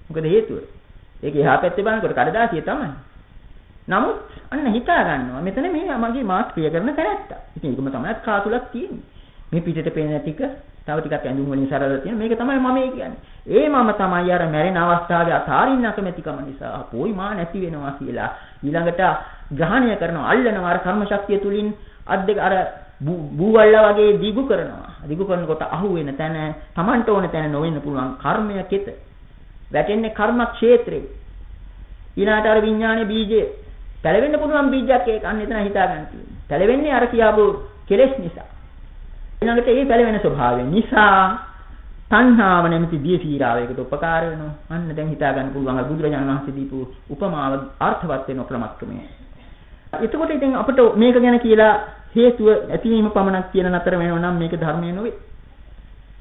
මොකද හේතුව? ඒක එහා පැත්තේ බලනකොට කඩදාසිය තමයි. නමුත් අන්න හිතා ගන්නවා මෙතන මේ මගේ මාත් ප්‍රිය කරන තැනැත්තා. ඉතින් ඒකම තමයි කාතුලක් තියෙන්නේ. මේ පිටට පේන ටික තව ටිකක් ඇඳුම් වලින් සරලව තියෙන මේක තමයි මම කියන්නේ. ඒ මම තමයි අර මැරෙන අවස්ථාවේ අතාරින්න කැමැතිකම නිසා පොයි මා නැති වෙනවා කියලා ඊළඟට ග්‍රහණය කරනවා අල්ලනවා අර කර්ම ශක්තිය තුලින් අත් දෙක අර බූවල්ලා වගේ දිගු කරනවා. දිගු කරනකොට අහු වෙන තැන Tamanට ඕන තැන නොවෙන්න පුළුවන් කර්මය කෙත. වැටෙන්නේ කර්ම ක්ෂේත්‍රේ. ඊළාට අර විඥානයේ බීජය පැලවෙන්න පුළුවන් බීජයක් ඒක අන්න එතන හිතා ගන්න තියෙනවා. පැලවෙන්නේ අර කියාපු කෙලෙස් නිසා. ඊළඟට ඒ පැලවෙන ස්වභාවය නිසා තණ්හාව නැමැති දිය සීරාවයකට උපකාර වෙනවා. අන්න දැන් හිතා ගන්න පුළුවන් බුදුරජාණන් වහන්සේ දීපු උපමාව අර්ථවත් වෙන ක්‍රමක්‍රමය. එතකොට ඉතින් අපිට මේක ගැන කියලා හේතුව ඇතිවීම පමණක් කියන නතර වෙනව නම් මේක ධර්මය නෙවෙයි.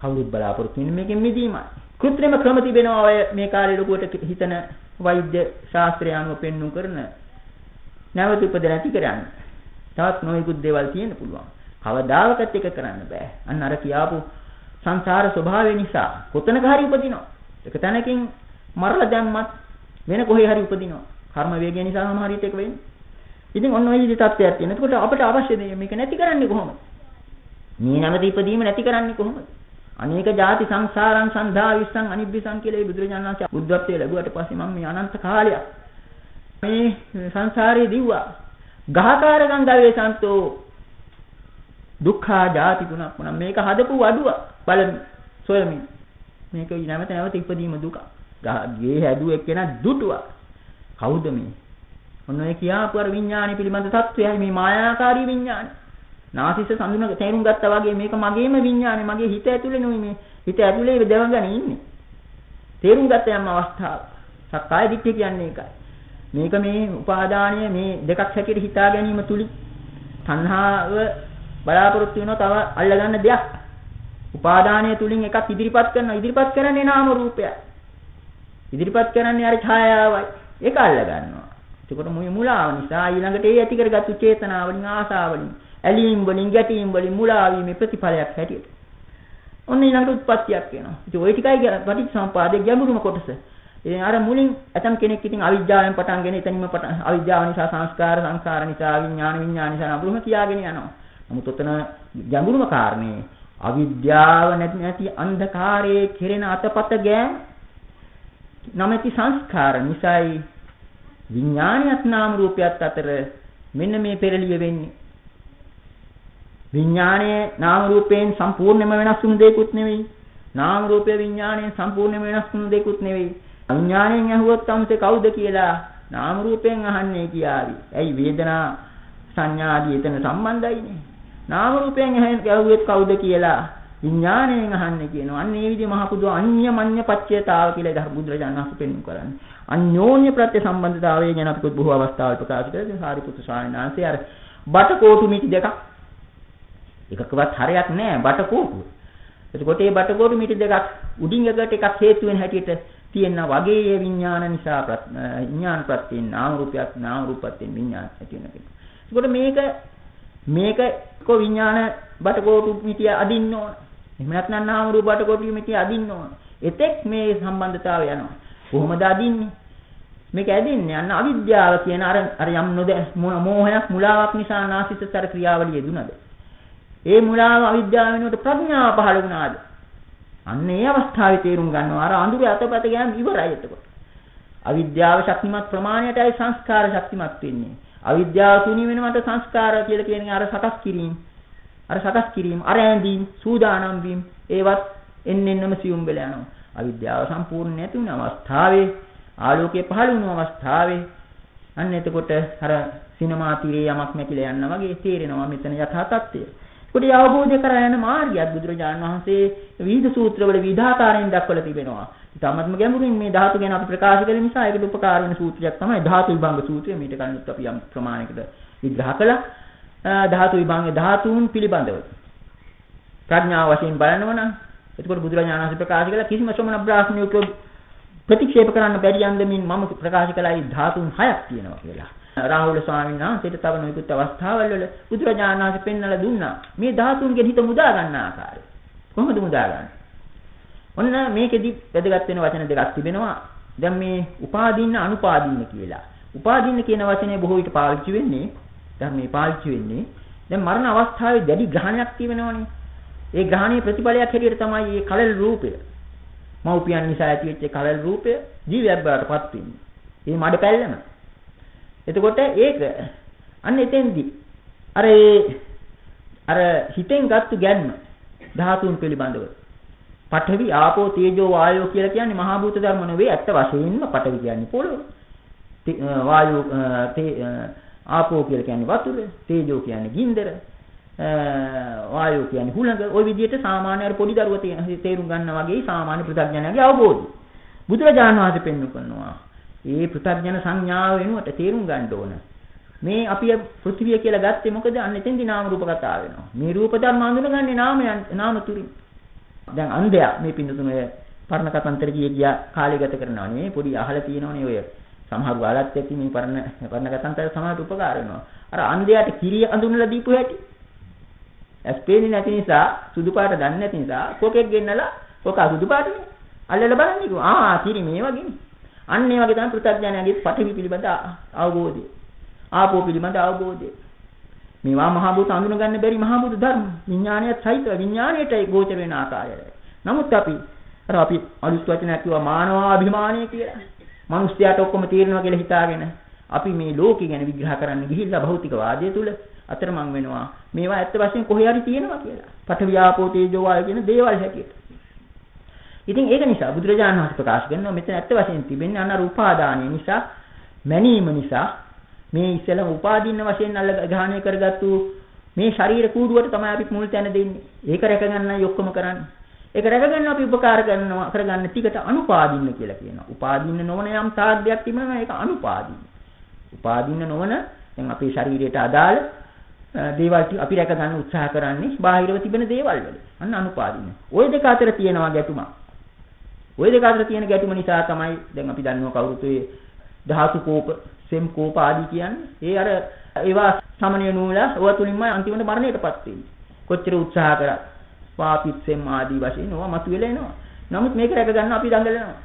කවුරුත් බලාපොරොත්තු වෙන්නේ මේකෙන් මිදීමයි. කෘත්‍රිම ක්‍රම තිබෙනවා ඔය මේ කාලේ ලොකුවට හිතන වෛද්‍ය ශාස්ත්‍රය අනුව පෙන්වු කරන නැවත උපද නැති කරන්නේ. තවත් නොයෙකුත් දේවල් තියෙන්න පුළුවන්. කවදාවකත් එක කරන්න බෑ. අන්න අර කියාපු සංසාර ස්වභාවය නිසා කොතනක හරි උපදිනවා. එක තැනකින් මරලා දැම්මත් වෙන කොහේ හරි උපදිනවා. කර්ම වේගය නිසා සමහර විට ඒක වෙන්නේ. ඉතින් ඔන්න ඔය විදිහට තත්ත්වයක් තියෙනවා. එතකොට අපිට අවශ්‍ය දේ මේක නැති කරන්නේ කොහොමද? මේ නැමැති ඉපදීම නැති කරන්නේ කොහොමද? අනේක ಜಾති සංසාරං සන්ධා විස්සං අනිබ්බිසං කියලා මේ බුදුරජාණන් වහන්සේ බුද්ධත්වයේ ලැබුවට පස්සේ මම මේ අනන්ත කාලයක් මේ සංසාරේ දිව්වා. ගහකාරකම් ගවේ සන්තෝ දුක්ඛා ජාති තුනක් වුණා. මේක හදපු වඩුව බලමි. සොයමි. මේක නැවත නැවත ඉපදීම දුක. ගේ හැදුව එක්කෙනා දුටුවා. කවුද මේ? ඔන්න ඔය කියාපු අර විඥානය පිළිබඳ தත්වයයි මේ මායාකාරී විඥානය. නාසිස සඳුන තේරුම් ගත්තා වගේ මේක මගේම විඥානය මගේ හිත ඇතුලේ නෙවෙයි මේ හිත ඇතුලේ දෙවගන ඉන්නේ. තේරුම් ගත්ත යම් අවස්ථාවක්. සක්කාය දිට්ඨිය කියන්නේ ඒකයි. මේක මේ උපාදානය මේ දෙකක් හැටියට හිතා ගැනීම තුලින් තණ්හාව බලාපොරොත්තු වෙනවා තව අල්ලගන්න දෙයක්. උපාදානය තුලින් එකක් ඉදිරිපත් කරනවා. ඉදිරිපත් කරන්නේ නාම රූපය. ඉදිරිපත් කරන්නේ අර ඡායාවයි. ඒක අල්ල ගන්නවා. එතකොට මුයි මුලාව නිසා ඊළඟට ඒ ඇති කරගත්තු චේතනාවලින් ආසාවලින් ඇලීම් වලින් ගැටීම් වලින් මුලා වීමේ ප්‍රතිඵලයක් හැටියට. ඔන්න ඊළඟට උත්පත්තියක් වෙනවා. ඉතින් ওই ටිකයි පටිච්චසමුපාදයේ ගැඹුරුම කොටස. ඉතින් අර මුලින් ඇතම් කෙනෙක් ඉතින් අවිද්‍යාවෙන් පටන්ගෙන එතනින්ම පටන් අවිද්‍යාව නිසා සංස්කාර සංස්කාර නිසා විඥාන විඥාන නිසා නබුරුම කියාගෙන යනවා. නමුත් ඔතන ගැඹුරුම කාරණේ අවිද්‍යාව නැති නැති අන්ධකාරයේ කෙරෙන අතපත ගෑම් නැමැති සංස්කාර නිසායි විඥානියත් නාම රූපයත් අතර මෙන්න මේ පෙරලිය වෙන්නේ. විඥානයේ නාම රූපයෙන් සම්පූර්ණයෙන්ම වෙනස් වුණු දෙයක්ුත් නෙවෙයි. නාම රූපය විඥාණයෙන් සම්පූර්ණයෙන්ම වෙනස් වුණු දෙයක්ුත් නෙවෙයි. විඥාණයෙන් ඇහුවොත් අමුසේ කවුද කියලා නාම රූපයෙන් අහන්නේ කියාවි. ඇයි වේදනා සංඥා ආදී එතන සම්බන්ධයිනේ. නාම රූපයෙන් ඇහුවෙත් කවුද කියලා විඥාණයෙන් අහන්නේ කියනවා. අන්න ඒ විදිහ මහ පුදු අඤ්ඤ මඤ්ඤ පච්චේතාව කියලා ධර්ම බුදුරජාණන් වහන්සේ පෙන්වු කරන්නේ. අන්‍යෝන්‍ය ප්‍රත්‍ය සම්බන්ධතාවය ගැන අපි බොහෝ අවස්ථාවල ප්‍රකාශ කරලා සාරිපුත්‍ර ස්වාමීන් වහන්සේ අර බටකොටු මිටි දෙකක් එකකවත් හරයක් නැහැ බටකොටු. එතකොට මේ බටකොටු මිටි දෙකක් උඩින් එකට එකක් හේතු වෙන හැටියට තියෙන වගේ විඥාන නිසා විඥාන ප්‍රත්‍යයෙන් නාම රූපයක් නාම රූපයෙන් විඥාන ඇති වෙන කෙනා. එතකොට මේක මේක කො විඥාන බටකොටු මිටිය අදින්න ඕන. එහෙම නැත්නම් නාම රූප බටකොටු මිටිය අදින්න ඕන. එතෙක් මේ සම්බන්ධතාවය යනවා. කොහොමද අදින්නේ? මේක ඇදින්නේ අන්න අවිද්‍යාව කියන අර අර යම් නොද මෝහයක් මුලාවක් නිසා නාසිතතර ක්‍රියාවලිය දුනද? ඒ මුලාව අවිද්‍යාව වෙනුවට ප්‍රඥාව පහළ වුණාද? අන්න ඒ අවස්ථාවේ තේරුම් ගන්නවා අර අඳුරේ අතපත ගෑම ඉවරයි එතකොට. අවිද්‍යාව ශක්තිමත් ප්‍රමාණයටයි සංස්කාර ශක්තිමත් වෙන්නේ. අවිද්‍යාව තුනී වෙනවට සංස්කාර කියලා කියන්නේ අර සකස් කිරීම. අර සකස් කිරීම, අර ඇඳීම්, සූදානම් වීම ඒවත් එන්න එන්නම සියුම් වෙලා යනවා. අවිද්‍යාව සම්පූර්ණ නැති වුණ අවස්ථාවේ ආලෝකය පහළ වුණු අවස්ථාවේ අන්න එතකොට අර සිනමා තීරේ යමක් නැතිලා යනවා වගේ තේරෙනවා මෙතන යථා තත්ත්වය. ඒකට අවබෝධය කරා යන මාර්ගයක් බුදුරජාණන් වහන්සේ විවිධ සූත්‍රවල විවිධාකාරයෙන් දක්වලා තිබෙනවා. ඊටමත්ම ගැඹුරින් මේ ධාතු ගැන අපි ප්‍රකාශ කළ නිසා ඒකට උපකාර වෙන සූත්‍රයක් තමයි ධාතු විභංග සූත්‍රය. මේක කලින් අපි යම් ප්‍රමාණයකට විග්‍රහ කළා. ධාතු විභංග ධාතුන් පිළිබඳව ප්‍රඥාව වශයෙන් බලනවා නම් එතකොට බුදුරජාණන් වහන්සේ ප්‍රකාශ කළා කිසිම ශ්‍රමණ බ්‍රාහ්මණයෙකු ප්‍රතික්ෂේප කරන්න බැරි යන්දමින් මම ප්‍රකාශ කළා ඒ ධාතුන් හයක් තියෙනවා කියලා. රාහුල ස්වාමීන් වහන්සේට තව නොයෙකුත් අවස්ථාවල් වල බුදුරජාණන් වහන්සේ පෙන්වලා දුන්නා මේ ධාතුන්ගේ හිත මුදා ගන්න ආකාරය. කොහොමද මුදා ගන්නේ? ඔන්න මේකෙදි වැදගත් වෙන වචන දෙකක් තිබෙනවා. දැන් මේ උපාදීන අනුපාදීන කියලා. උපාදීන කියන වචනේ බොහෝ විට පාවිච්චි වෙන්නේ ධර්මයේ පාවිච්චි වෙන්නේ දැන් මරණ අවස්ථාවේ දැඩි ග්‍රහණයක් තියෙනවනේ. ඒ ග්‍රහණයේ ප්‍රතිඵලයක් හැටියට තමයි මේ කලල් රූපය. මව්පියන් නිසා ඇතිවෙච්ච කලල් රූපය ජීවියක් බවට පත් වෙන්නේ. මේ මඩ පැල්ලම. එතකොට ඒක අන්න එතෙන්දී අර අර හිතෙන් ගත්තු ගැන්ම ධාතුන් පිළිබඳව පඨවි ආපෝ තේජෝ වායෝ කියලා කියන්නේ මහා භූත ධර්ම නෙවෙයි ඇත්ත වශයෙන්ම පඨවි කියන්නේ පොළොව. වායෝ ආපෝ කියලා කියන්නේ වතුර, තේජෝ කියන්නේ ගින්දර, වායෝ කියන්නේ හුළඟ. ওই විදිහට සාමාන්‍ය අර පොඩි දරුවා තේරුම් ගන්නා වගේ සාමාන්‍ය පෘථග්ජනයාගේ අවබෝධය. බුදුරජාණන් වහන්සේ පෙන්වු කරනවා. ඒ පෘථග්ජන සංඥාව වෙනුවට තේරුම් ගන්න ඕන. මේ අපි පෘථිවිය කියලා ගත්තේ මොකද? අන්න එතෙන්දී නාම රූප කතා වෙනවා. මේ රූප ධර්ම අඳුනගන්නේ නාමයන් නාම තුරින්. දැන් අන්ධයා මේ පින්නතුන ඔය පරණ කතන්තර ගිය ගියා කාලය ගත කරනවා නේ පොඩි අහලා තියෙනවනේ ඔය සමහර ගාලත් ඇති මේ පරණ පරණ කතන්තර සමහරට උපකාර වෙනවා. අර අන්ධයාට කිරිය අඳුනලා දීපු හැටි ඇස් පේන්නේ නැති නිසා සුදු පාට දන්නේ නැති නිසා කොකෙක් ගෙන්නලා කොක සුදු පාටනේ. අල්ලලා බලන්නේ කිව්වා. ආ කිරි මේ වගේනේ. අන්න ඒ වගේ තමයි පෘථග්ජනයාගේ පඨවි පිළිබඳ අවබෝධය. ආපෝ පිළිබඳ අවබෝධය. මේවා මහා භූත අඳුන ගන්න බැරි මහා භූත ධර්ම. විඥානයත් සහිත විඥාණයටයි ගෝචර වෙන ආකාරයයි. නමුත් අපි අර අපි අලුත් වචනයක් කිව්වා මානවාභිමානය කියලා. මිනිස්යාට ඔක්කොම තීරණවා කියලා හිතාගෙන අපි මේ ලෝකෙ ගැන විග්‍රහ කරන්න ගිහිල්ලා භෞතික වාදය තුල අතරමං වෙනවා. මේවා ඇත්ත වශයෙන් කොහේ හරි තියෙනවා කියලා. පඨවි ආපෝ තේජෝ වායු කියන දේවල් හැටියට. ඉතින් ඒක නිසා බුදුරජාණන් වහන්සේ ප්‍රකාශ කරනවා මෙතන ඇත්ත වශයෙන් තිබෙන්නේ අන්න උපාදානය නිසා මැනීම නිසා මේ ඉස්සෙල්ලා උපාදීන වශයෙන් අල්ල ග්‍රහණය කරගත්තු මේ ශරීර කූඩුවට තමයි අපි මුල් තැන දෙන්නේ. ඒක රැකගන්නයි ඔක්කොම කරන්නේ. ඒක රැකගන්න අපි උපකාර කරනවා කරගන්න ටිකට අනුපාදින්න කියලා කියනවා. උපාදින්න නොවන යම් සාධ්‍යයක් තිබෙනවා ඒක අනුපාදින්න. උපාදින්න නොවන දැන් අපේ ශරීරයට අදාළ දේවල් අපි රැක ගන්න උත්සාහ කරන්නේ බාහිරව තිබෙන දේවල් වල. අන්න අනුපාදින්න. ওই දෙක අතර තියෙනවා ගැටුමක්. ওই දෙක අතර තියෙන ගැටුම නිසා තමයි දැන් අපි දන්නවා කවුරුත් ඔය ධාතු කෝප, සෙම් කෝප ආදී කියන්නේ. ඒ අර ඒවා සමනය නූලා ඔය තුලින්ම අන්තිමට මරණයටපත් වෙන්නේ. කොච්චර උත්සාහ කරත් පාපිත් සෙම් ආදී වශයෙන් ඕවා මතුවෙලා එනවා. නමුත් මේක රැක ගන්න අපි දඟලනවා.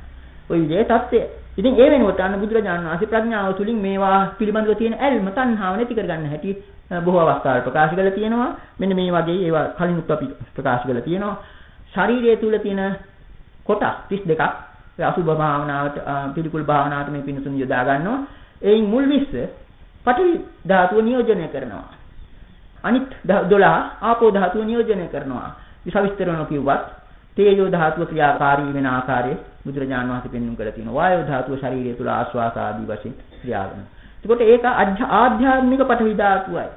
ওই විදිහේ தත්ත්වය. ඉතින් ඒ වෙනුවට අන්න බුදුරජාණන් වහන්සේ ප්‍රඥාව තුලින් මේවා පිළිබඳව තියෙන ඇල්ම තණ්හාව නැති කරගන්න හැටි බොහෝ අවස්ථාවල ප්‍රකාශ කරලා තියෙනවා. මෙන්න මේ වගේ ඒවා කලිනුත් අපි ප්‍රකාශ කරලා තියෙනවා. ශරීරය තුල තියෙන කොටස් 32ක් අසුභ භාවනාවට පිළිකුල් භාවනාවට මේ පිණුසුන් යොදා ගන්නවා. එයින් මුල් 20 පඨවි ධාතුව නියෝජනය කරනවා. අනිත් 12 ආපෝ ධාතුව නියෝජනය කරනවා. විසවිස්තරණ කිව්වත් තේජෝ ධාතුව ක්‍රියාකාරී වෙන ආකාරය බුදුරජාණන් වහන්සේ පෙන්වුම් කරලා තියෙනවා. වායෝ ධාතුව ශරීරය තුල ආශ්වාස ආදී වශයෙන් ක්‍රියා කරනවා. එතකොට ඒක ආධ්‍යාත්මික පටවි ධාතුවයි.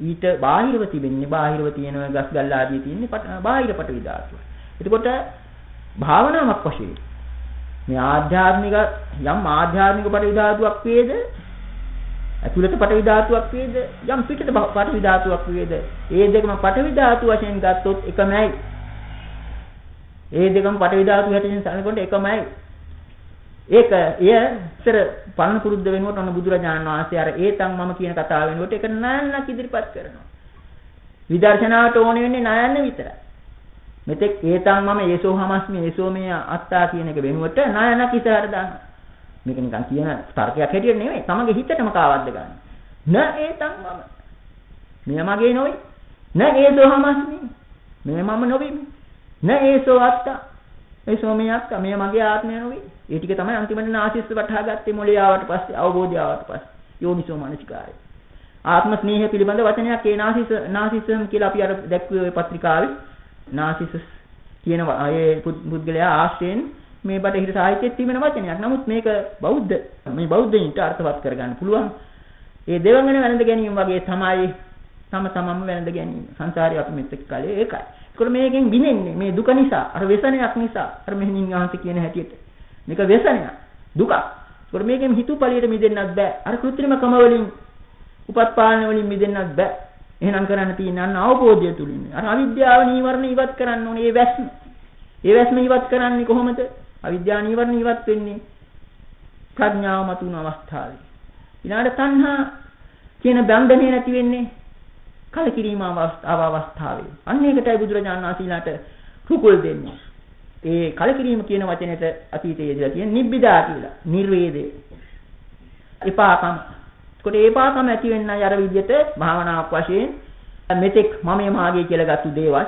ඊට බාහිරව තිබෙන්නේ බාහිරව තියෙන ගස් ගල් ආදී තියෙන්නේ බාහිර පටවි ධාතුව. එතකොට භාවනාවක් වශයෙන්. මේ ආධ්‍යාත්මික යම් ආධ්‍යාත්මික පටවි ධාතුවක් වේද? ඇතුළත පටවි ධාතුවක් වේද? යම් පිටත පටවි ධාතුවක් වේද? ඒ දෙකම පටවි ධාතු වශයෙන් ගත්තොත් එකමයි. ඒ දෙකම පටවි ධාතු හැටින් සැලකුවොත් එකමයි. ඒක එය ඉතර පරණ පුරුද්ද වෙනුවට ඔන්න බුදුරජාණන් වහන්සේ අර ඒතන් මම කියන කතාව වෙනුවට ඒක නයන්නක් ඉදිරිපත් කරනවා. විදර්ශනාවට ඕනේ වෙන්නේ නයන්න විතරයි. මෙතෙක් ඒතන් මම ඒසෝ හමස්මි ඒසෝ මේ අත්තා කියන එක වෙනුවට නයන්නක් ඉස්සරහට දානවා. මේක නිකන් කියන තර්කයක් හැටියට නෙමෙයි. තමගේ හිතටම කාවද්ද ගන්න. න ඒතන් මම. මෙය මගේ නොවේ. න ඒසෝ හමස්මි. මෙය මම නොවෙමි. න ඒසෝ අත්තා ඒ සෝමියත් මේ මගේ ආත්මය නෙවෙයි. ඒ ටික තමයි අන්තිමට නාසිස්ස වටහා ගත්තේ මොලේ ආවට පස්සේ අවබෝධය ආවට පස්සේ. යෝනිසෝ මනසිකාරය. ආත්ම ස්නේහය පිළිබඳ වචනයක් ඒ නාසිස නාසිසම් කියලා අපි අර දැක්වේ ওই පත්‍රිකාවේ නාසිසස් කියන ඒ පුද්ගලයා ආශ්‍රයෙන් මේ බටහිර සාහිත්‍යයේ තිබෙන වචනයක්. නමුත් මේක බෞද්ධ මේ බෞද්ධයින්ට අර්ථවත් කරගන්න පුළුවන්. ඒ දෙවඟන වැළඳ ගැනීම වගේ තමයි තම තමන්ම වැළඳ ගැනීම. සංසාරේ අපි මෙතෙක් කලේ ඒකයි. ඒකෝර මේකෙන් බිනෙන්නේ මේ දුක නිසා අර වෙසනයක් නිසා අර මෙහෙණින් ආන්ති කියන හැටියට මේක වෙසනයක් දුක. ඒකෝර මේකෙන් හිතුපලියට මිදෙන්නත් බෑ. අර કૃත්‍රිම කම වලින් උපත්පාලන වලින් මිදෙන්නත් බෑ. එහෙනම් කරන්න තියෙන අන්න අවබෝධය තුලින් අර අවිද්‍යාව නීවරණ ඉවත් කරන්න ඕනේ ඒ වැස්ම. ඒ වැස්ම ඉවත් කරන්නේ කොහොමද? අවිද්‍යාව නීවරණ ඉවත් වෙන්නේ ප්‍රඥාව මතුන අවස්ථාවේ. ඊළඟට තණ්හා කියන බන්ධනේ නැති වෙන්නේ කලකිරීම අවස්ථාවේ. අන්න ඒකටයි බුදුරජාණන් වහන්සේලාට රුකුල් දෙන්නේ. ඒ කලකිරීම කියන වචනෙට අතීතයේ යෙදලා තියෙන නිබ්බිදා කියලා. නිර්වේදේ. එපාකම. ඒකට ඒපාකම ඇති වෙන්නයි අර විදිහට භාවනාවක් වශයෙන් මෙතෙක් මමයේ මාගේ කියලා ගත්තු දේවල්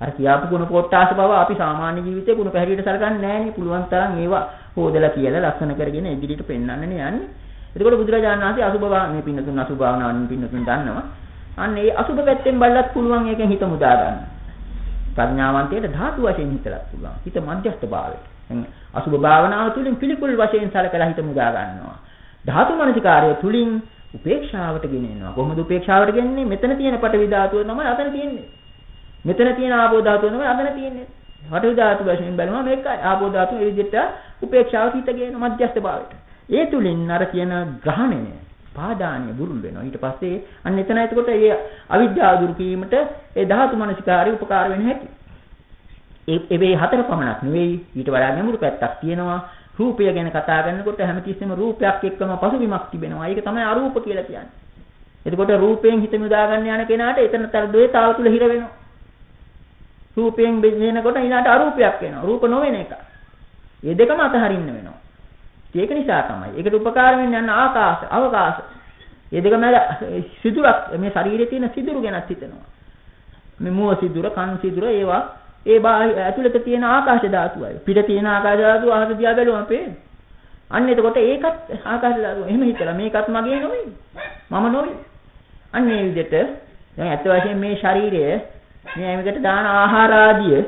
අර කියාපු ගුණ කොටාස බව අපි සාමාන්‍ය ජීවිතේ ගුණ පැහැදිලිට සලකන්නේ නැහැ නේ. පුළුවන් තරම් ඒවා හොදලා කියලා ලස්සන කරගෙන ඉදිරියට පෙන්වන්නනේ යන්නේ. එතකොට බුදුරජාණන් වහන්සේ අසුභ භාවනාවේ පින්නතුන් අසුභ භාවනාවෙන් පින්නතුන් දන්නවා. අන්න ඒ අසුබ පැත්තෙන් බලලත් පුළුවන් ඒකෙන් හිත මුදා ගන්න. ප්‍රඥාවන්තයට ධාතු වශයෙන් හිතලත් පුළුවන්. හිත මධ්‍යස්ථ භාවයට. දැන් අසුබ භාවනාව තුළින් පිළිකුල් වශයෙන් සලකලා හිත මුදා ගන්නවා. ධාතු මනසිකාරය තුළින් උපේක්ෂාවට ගෙනෙනවා. කොහොමද උපේක්ෂාවට ගෙන්නේ? මෙතන තියෙන පටවි ධාතුව තමයි අතන තියෙන්නේ. මෙතන තියෙන ආපෝ ධාතුව තමයි අතන තියෙන්නේ. පටවි ධාතු වශයෙන් බලනවා මේක ආපෝ ධාතුව ඒ විදිහට උපේක්ෂාවට හිත ගේන මධ්‍යස්ථ භාවයට. ඒ තුලින් අර කියන ග්‍රහණය පාදානිය බුරුල් වෙනවා. ඊට පස්සේ අන්න එතන එතකොට ඒ අවිද්‍යාව දුරු කිරීමට ඒ ධාතු මනසිකාරය උපකාර වෙන හැටි. ඒ ඒ හතර පමණක් නෙවෙයි ඊට වඩා ගැඹුරු පැත්තක් තියෙනවා. රූපය ගැන කතා කරනකොට හැමතිස්සෙම රූපයක් එක්කම පසුබිමක් තිබෙනවා. ඒක තමයි අරූප කියලා කියන්නේ. එතකොට රූපයෙන් හිත මුදා ගන්න යන කෙනාට එතනතර ද්වේතාව තුල හිර වෙනවා. රූපයෙන් බෙදෙනකොට ඊළාට අරූපයක් වෙනවා. රූප නොවන එක. මේ දෙකම අතහරින්න වෙනවා. ඒක නිසා තමයි. ඒකට උපකාර වෙන්නේ යන ආකාශ, අවකාශ. මේ දෙක මැද සිදුරක් මේ ශරීරයේ තියෙන සිදුරු ගැනත් හිතනවා. මේ මුව සිදුර, කන් සිදුර ඒවා ඒ ඇතුළත තියෙන ආකාශ ධාතුවයි. පිට තියෙන ආකාශ ධාතුව අහස දිහා බැලුවම පේන්නේ. අන්න එතකොට ඒකත් ආකාශ ධාතුව. එහෙම හිතලා මේකත් මගේ නෙවෙයි. මම නෙවෙයි. අන්න ඒ විදිහට දැන් ඇත්ත වශයෙන් මේ ශරීරය මේ මේකට දාන ආහාර ආදිය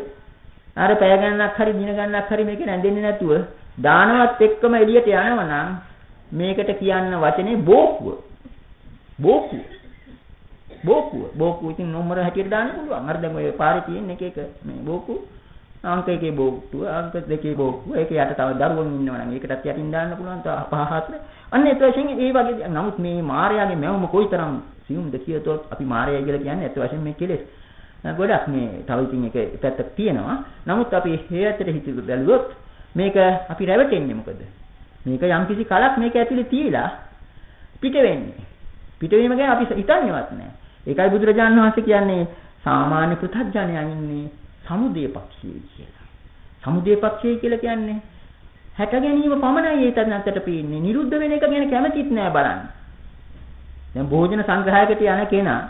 අර පැය ගණනක් හරි දින ගණනක් හරි මේක නැඳෙන්නේ නැතුව දානවත් එක්කම එළියට යනවා නම් මේකට කියන්න වචනේ බෝක්කුව. බෝක්කුව. බෝක්කුව. බෝක්කුව ඉතින් නම්බර හැටියට දාන්න පුළුවන්. අර දැන් ඔය පාරේ තියෙන එක එක මේ බෝක්කුව අංක එකේ බෝක්කුව අංක දෙකේ බෝක්කුව ඒක යට තව දරුවෝ ඉන්නවා නම් ඒකටත් යටින් දාන්න පුළුවන් තව පහ හතර. අන්න ඒ වශයෙන් ඒ වගේ නමුත් මේ මායාවේ මැවුම කොයිතරම් සියුම්ද කියතොත් අපි මායя කියලා කියන්නේ ඇත්ත වශයෙන්ම මේ කෙලෙස්. ගොඩක් මේ තව ඉතින් එක පැත්තක් තියෙනවා. නමුත් අපි හේයතට හිතුව බැලුවොත් මේක අපි රැවටෙන්නේ මොකද? මේක යම්කිසි කලක් මේක ඇතුලේ තියලා පිට වෙන්නේ. පිට වීම ගැන අපි හිතන්නේවත් නැහැ. ඒකයි බුදුරජාණන් වහන්සේ කියන්නේ සාමාන්‍ය පෘථග්ජනයා ඉන්නේ සමුදේ පක්ෂයේ කියලා. සමුදේ පක්ෂයේ කියලා කියන්නේ හැට ගැනීම පමණයි ඒ තැනකට පේන්නේ. නිරුද්ධ වෙන එක ගැන කැමතිත් නෑ බලන්න. දැන් භෝජන සංග්‍රහයකට යන කෙනා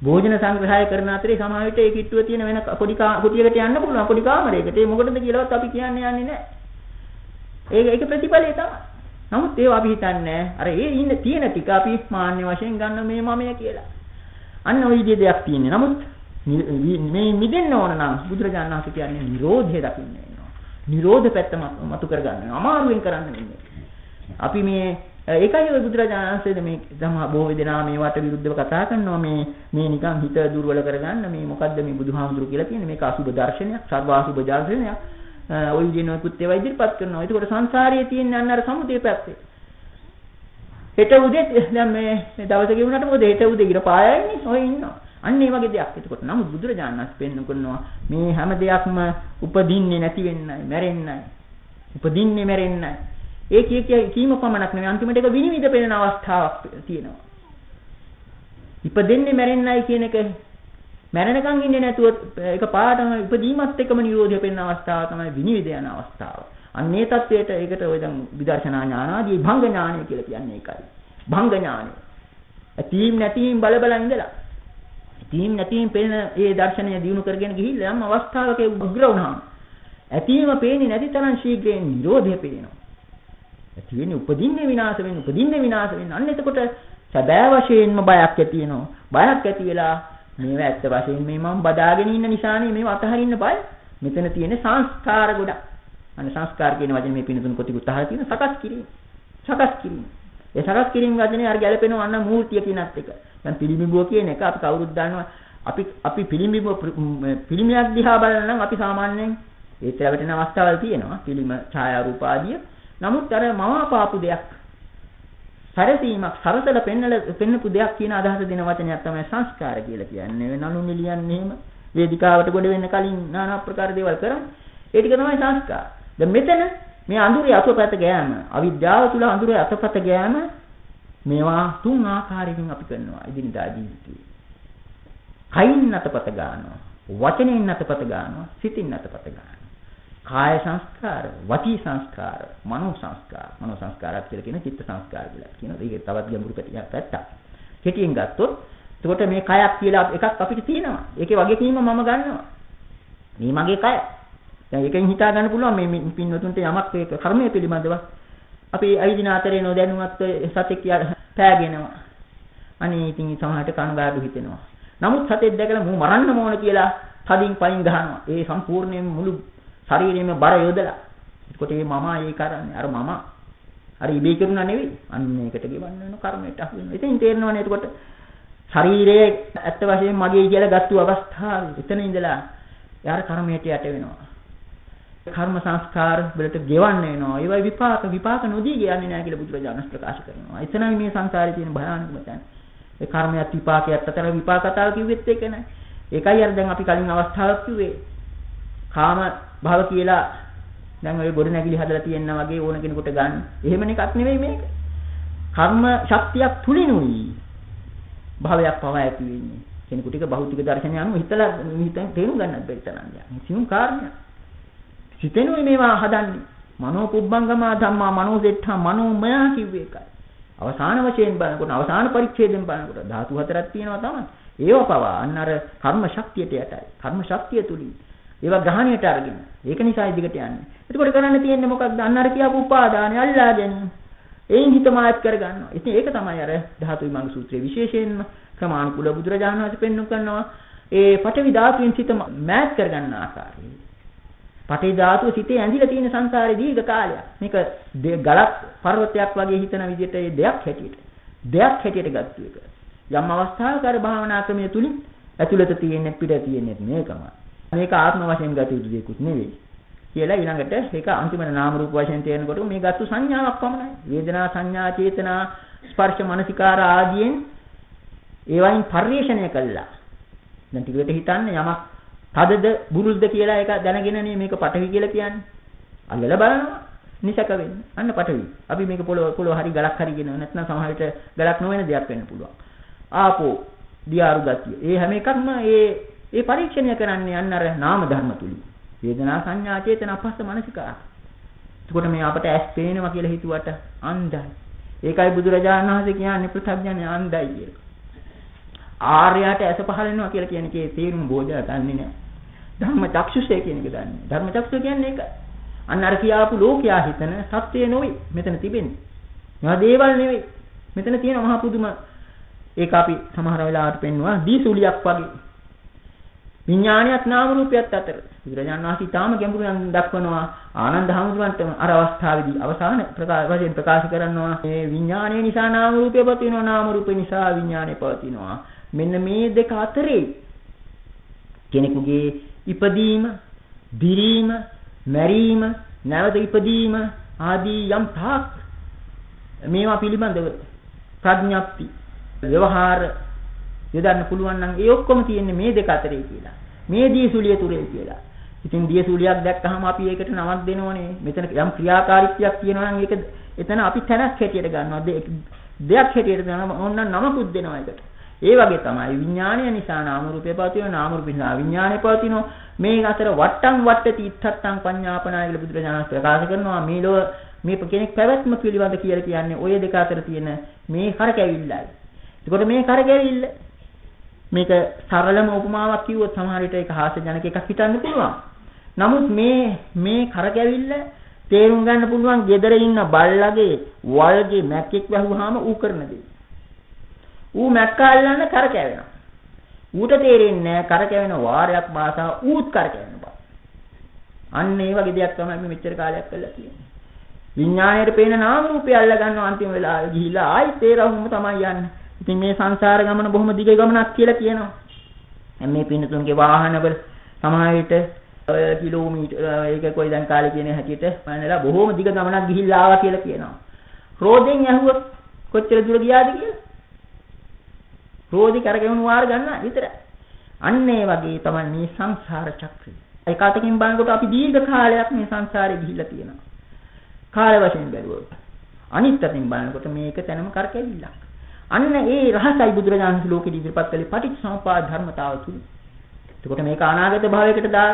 භෝජන සංග්‍රහය කරන අතරේ සමහර විට ඒ කිට්ටුව තියෙන වෙන පොඩි කුටියකට යන්න පුළුවන් පොඩි කාමරයකට. ඒ මොකටද කියලාවත් අපි කියන්නේ යන්නේ නැහැ. ඒක ඒක ප්‍රතිඵලය තමයි. නමුත් ඒව අපි හිතන්නේ අර ඒ ඉන්න තියෙන ටික අපි මාන්‍ය වශයෙන් ගන්න මේ මමය කියලා. අන්න ওই විදිහේ දෙයක් තියෙන්නේ. නමුත් මේ මිදෙන්න ඕන නම් බුදුරජාණන් වහන්සේ කියන්නේ Nirodhe දකින්න වෙනවා. Nirodha පැත්ත මතු කරගන්න. අමාරුවෙන් කරන්න වෙන්නේ. අපි මේ ඒකයි ඔය බුදුරජාණන් වහන්සේ මේ සමහ බොහෝ දෙනා මේවට විරුද්ධව කතා කරනවා මේ මේ නිකන් හිත දුර්වල කරගන්න මේ මොකද්ද මේ බුදුහාමුදුරු කියලා කියන්නේ මේක අසුබ දර්ශනයක් සර්වාසුබ දර්ශනයක් ඔය විදිහට ඒවා ඉදිරිපත් කරනවා. ඒකට සංසාරයේ තියෙන අන්න අර සමුදේ පැත්තේ. හෙට උදේ දැන් මේ දවසේ ගෙවුනට මොකද හෙට උදේ ඉර පායන්නේ ඔය ඉන්නවා. අන්න ඒ වගේ දෙයක්. එතකොට නමුත් බුදුරජාණන් වහන්සේ පෙන්වන කරනවා මේ හැම දෙයක්ම උපදින්නේ නැති වෙන්නයි, මැරෙන්නයි. උපදින්නේ මැරෙන්නයි. ඒ කිය කීම පමණක් නෙවෙයි අන්තිමට ඒක විනිවිද පෙනෙන අවස්ථාවක් තියෙනවා. ඉපදෙන්නේ මැරෙන්නයි කියන එක මැරෙනකන් ඉන්නේ නැතුව ඒක පාටම ඉපදීමත් එක්කම නිරෝධය පෙන්න අවස්ථාව තමයි විනිවිද යන අවස්ථාව. අන්නේ தത്വයට ඒකට ඔය දැන් විදර්ශනා ඥානාදී භංග ඥානය කියලා කියන්නේ ඒකයි. භංග ඥානය. ඇතීම් නැතිීම් බල බල ඉඳලා ඇතීම් නැතිීම් පේන ඒ දර්ශනය දිනු කරගෙන ගිහිල්ලා යම් අවස්ථාවක උග්‍ර වුණාම ඇතීම පේන්නේ නැති තරම් ශීඝ්‍රයෙන් නිරෝධය පේනවා. ඇති වෙන්නේ උපදින්නේ විනාශ වෙන්නේ උපදින්නේ විනාශ වෙන්නේ. අන්න එතකොට සැබෑ වශයෙන්ම බයක් ඇති වෙනවා. බයක් ඇති වෙලා මේවා ඇත්ත වශයෙන් මේ මම බදාගෙන ඉන්න නිසානේ මේව අතහරින්න බය. මෙතන තියෙන සංස්කාර ගොඩක්. අන්න සංස්කාර කියන වචනේ මේ පිනතුන් කොටිකුත් අහලා තියෙන සකස් කිරීම. සකස් කිරීම. ඒ සකස් කිරීම වචනේ අර ගැලපෙනවා අන්න මූර්තිය කියනත් එක. දැන් පිළිඹුව කියන එක අපි කවුරුත් දන්නවා. අපි අපි පිළිඹුව පිළිමයක් දිහා බලන නම් අපි සාමාන්‍යයෙන් ඒත් රැවටෙන අවස්ථාවල් තියෙනවා. පිළිම ඡායා රූප ආදිය නමුත් අර මවාපාපු දෙයක් සැරසීමක් සරසල පෙන්නල පෙන්නපු දෙයක් කියන අදහස දෙන වචනයක් තමයි සංස්කාර කියලා කියන්නේ. නනු නිලියන්නේ එහෙම වේදිකාවට ගොඩ වෙන්න කලින් নানা ආකාර දේවල් කරන්නේ. ඒ ටික තමයි සංස්කාර. දැන් මෙතන මේ අඳුරේ අතපත ගෑම, අවිද්‍යාව තුල අඳුරේ අතපත ගෑම මේවා තුන් ආකාරයකින් අපි කරනවා ඉදිනදා ජීවිතේ. කයින් අතපත ගන්නවා, වචනෙන් අතපත ගන්නවා, සිතින් අතපත ගන්නවා. කාය සංස්කාර, වචී සංස්කාර, මනෝ සංස්කාර. මනෝ සංස්කාරات කියලා කියන චිත්ත සංස්කාර කියලා කියනවා. ඒක තවත් ගැඹුරු පැත්තක්. කෙටියෙන් ගත්තොත් එතකොට මේ කයක් කියලා එකක් අපිට තියෙනවා. ඒකේ වගකීම මම ගන්නවා. මේ මගේ කය. දැන් ඒකෙන් හිතා ගන්න පුළුවන් මේ පින්වතුන්ට යමක් ඒක කර්මය පිළිබඳව අපි අයිදින අතරේ නොදැනුවත් සතෙක් පෑගෙනවා. අනේ ඉතින් සමහරට කනගාටු හිතෙනවා. නමුත් සතෙක් දැකලා මූ මරන්න ඕන කියලා තදින් පයින් ගහනවා. ඒ සම්පූර්ණයෙන් මුළු ශරීරෙම බර යොදලා. එතකොට මේ මම ඒ කරන්නේ අර මම අර ඉබේ කරුණා නෙවෙයි. අන්න ඒකට ගෙවන්න වෙන කර්මයට අහු වෙනවා. ඉතින් තේරෙනවනේ එතකොට ශරීරයේ ඇත්ත වශයෙන්ම මගේ කියලා ගත්තු අවස්ථාවේ එතන ඉඳලා යාර කර්මයට යට වෙනවා. කර්ම සංස්කාර වලට ගෙවන්න වෙනවා. ඒවයි විපාක විපාක නොදී යන්නේ නැහැ කියලා බුදුරජාණන් ප්‍රකාශ කරනවා. එතනයි මේ සංසාරේ තියෙන භයානකම තැන. ඒ කර්මයක් විපාකයක් අතර විපාක කතාව කිව්වෙත් ඒක නෑ. ඒකයි අර දැන් අපි කලින් අවස්ථාවක් කිව්වේ. කාම භව කියලා දැන් ඔය ගොඩ නැගිලි හදලා තියෙනා වගේ ඕන කෙනෙකුට ගන්න. එහෙම එකක් නෙවෙයි මේක. කර්ම ශක්තියක් තුලිනුයි භවයක් පවා ඇති වෙන්නේ. කෙනෙකුට ඒක භෞතික දර්ශනය අනුව හිතලා හිතෙන් තේරුම් ගන්නත් බැරි තරම් යන්නේ. සියුම් කාරණයක්. සිතෙනුයි මේවා හදන්නේ. මනෝ පුබ්බංගම ධම්මා මනෝ දෙට්ඨා මනෝමය කිව්වේ එකයි. අවසාන වශයෙන් බලනකොට අවසාන පරිච්ඡේදයෙන් බලනකොට ධාතු හතරක් තියෙනවා තමයි. ඒව පවා අන්න අර කර්ම ශක්තියට යටයි. කර්ම ශක්තිය තුලින් ඒවා ග්‍රහණයට අරගෙන. ඒක නිසා ඉදිකට යන්නේ. එතකොට කරන්න තියෙන්නේ මොකක්ද? අන්න අර කියපු උපාදානය අල්ලා ගැනීම. එයින් හිත මායත් කරගන්නවා. ඉතින් ඒක තමයි අර ධාතු විමංග සූත්‍රයේ විශේෂයෙන්ම ක්‍රමානුකූල බුදුරජාණන් වහන්සේ පෙන්වු කරනවා. ඒ පඨවි ධාතුවෙන් සිත මෑත් කරගන්න ආකාරය. පඨවි ධාතුව සිතේ ඇඳිලා තියෙන සංසාරේ දීර්ඝ කාලයක්. මේක ගලක් පර්වතයක් වගේ හිතන විදිහට ඒ දෙයක් හැටියට. දෙයක් හැටියට ගත්තු එක. යම් අවස්ථාවක අර භාවනා ක්‍රමය තුලින් ඇතුළත තියෙන්නේ පිට තියෙන්නේ මේකම. මේක ආත්ම වශයෙන් ගත යුතු දෙයක්ුත් නෙවෙයි. කියලා ඊළඟට ඒක අන්තිමට නාම රූප වශයෙන් තේරෙනකොට මේ ගත්තු සංඥාවක් පමණයි. වේදනා සංඥා චේතනා ස්පර්ශ මනසිකාර ආදීන් ඒවයින් පරිේශණය කළා. දැන් ටිකට හිතන්න යමක් තදද බුරුල්ද කියලා ඒක දැනගෙනනේ මේක පටවි කියලා කියන්නේ. අල්ලලා බලනවා. නිසක වෙන්නේ. අන්න පටවි. අපි මේක පොළොව පොළොව හරි ගලක් හරි ගෙන නැත්නම් සමහර විට ගලක් නොවන දෙයක් වෙන්න පුළුවන්. ආපෝ දියාරු ගතිය. ඒ හැම එකක්ම ඒ ඒ පරීක්ෂණය කරන්නේ අන්න අර නාම ධර්ම තුලින්. වේදනා සංඥා චේතන අපස්ස මනසිකා. එතකොට මේ අපට ඇස් පේනවා කියලා හිතුවට අන්ධයි. ඒකයි බුදුරජාණන් වහන්සේ කියන්නේ පෘථග්ජනය අන්ධයි කියලා. ආර්යයට ඇස පහළ වෙනවා කියලා කියන එකේ තේරුම බෝධය දන්නේ නැහැ. ධර්ම චක්ෂුෂය කියන එක දන්නේ. ධර්ම චක්ෂුෂ කියන්නේ ඒක. අන්න අර කියාපු ලෝකයා හිතන සත්‍යය නොවේ මෙතන තිබෙන්නේ. මේවා දේවල් නෙවෙයි. මෙතන තියෙන මහා පුදුම ඒක අපි සමහර වෙලාවට පෙන්වුවා දීසුලියක් වගේ. විඥානියත් නාම රූපයත් අතර. බුදුරජාණන් වහන්සේ ඊටාම ගැඹුරින් දක්වනවා ආනන්ද හැමතුන්ටම අර අවස්ථාවේදී අවසාන ප්‍රකාශ වශයෙන් ප්‍රකාශ කරනවා. මේ විඥානය නිසා නාම රූපය පවතිනවා නාම රූපය නිසා විඥානය පවතිනවා. මෙන්න මේ දෙක අතරේ කෙනෙකුගේ ඉපදීම දිරීම මැරීම නැවත ඉපදීම ආදී යම් තාක් මේවා පිළිබඳව ප්‍රඥප්ති ව්‍යවහාර යොදන්න පුළුවන් නම් ඒ ඔක්කොම තියෙන්නේ මේ දෙක අතරේ කියලා. මේ දියසුලිය තුරේ කියලා. ඉතින් දියසුලියක් දැක්කහම අපි ඒකට නමක් දෙනවනේ. මෙතන යම් ක්‍රියාකාරීත්වයක් තියෙනවා නම් ඒක එතන අපි තැනක් හැටියට ගන්නවා. දෙයක් හැටියට ගන්නවා. ඕන්න නමකුත් දෙනවා ඒකට. ඒ වගේ තමයි විඥානය නිසා නාම රූපය පවතිනවා නාම රූපය නිසා විඥානය පවතිනවා මේ අතර වට්ටම් වට්ටති ඉත්තත්තං පඤ්ඤාපනාය කියලා බුදුරජාණන් ප්‍රකාශ කරනවා මේ ලෝ මේ කෙනෙක් පැවැත්ම පිළිබඳ කියලා කියන්නේ ඔය දෙක අතර තියෙන මේ කරකැවිල්ලයි. එතකොට මේ කරකැවිල්ල මේක සරලම උපමාවක් කිව්වොත් සමහර විට ඒක හාස්‍යජනක එකක් හිතන්න පුළුවන්. නමුත් මේ මේ කරකැවිල්ල තේරුම් ගන්න පුළුවන් gedare ඉන්න බල්ලගේ වල්ගේ මැක්කෙක් වැහුවාම ඌ කරන දේ. ඌ මැක්කා අල්ලන්න කරකැවෙනවා. ඌට තේරෙන්නේ නැහැ කරකැවෙන වාරයක් භාෂාව ඌත් කරකැවෙන බව. අන්න ඒ වගේ දෙයක් තමයි මේ මෙච්චර කාලයක් කරලා තියෙන්නේ. විඥාණයට පේන නාම රූපය අල්ල ගන්නවා අන්තිම වෙලාවේ ගිහිලා ආයි තේරවුම තමයි යන්නේ. ඉතින් මේ සංසාර ගමන බොහොම දිග ගමනක් කියලා කියනවා. දැන් මේ පින්නතුන්ගේ වාහනවල සමහර විට ඔය කිලෝමීටර් ඒක කොයි දැන් කාලේ කියන හැටියට මනලා බොහොම දිග ගමනක් ගිහිල්ලා ආවා කියලා කියනවා. රෝදෙන් ඇහුවොත් කොච්චර දුර ගියාද කියලා. රෝදි කරගෙවුණු වාර ගන්න විතරයි. අන්න ඒ වගේ තමයි මේ සංසාර චක්‍රය. ඒක අතකින් බලනකොට අපි දීර්ඝ කාලයක් මේ සංසාරේ ගිහිල්ලා තියෙනවා. කාල වශයෙන් බැලුවොත්. අනිත් අතින් බලනකොට මේක තැනම කරකැවිල්ලක්. අන්න ඒ රහසයි බුදුරජාණන් ලෝකෙ ඉදිරිපත් කළේ පටිච්චසමුපාද ධර්මතාව තුල. එතකොට මේක අනාගත භවයකට දා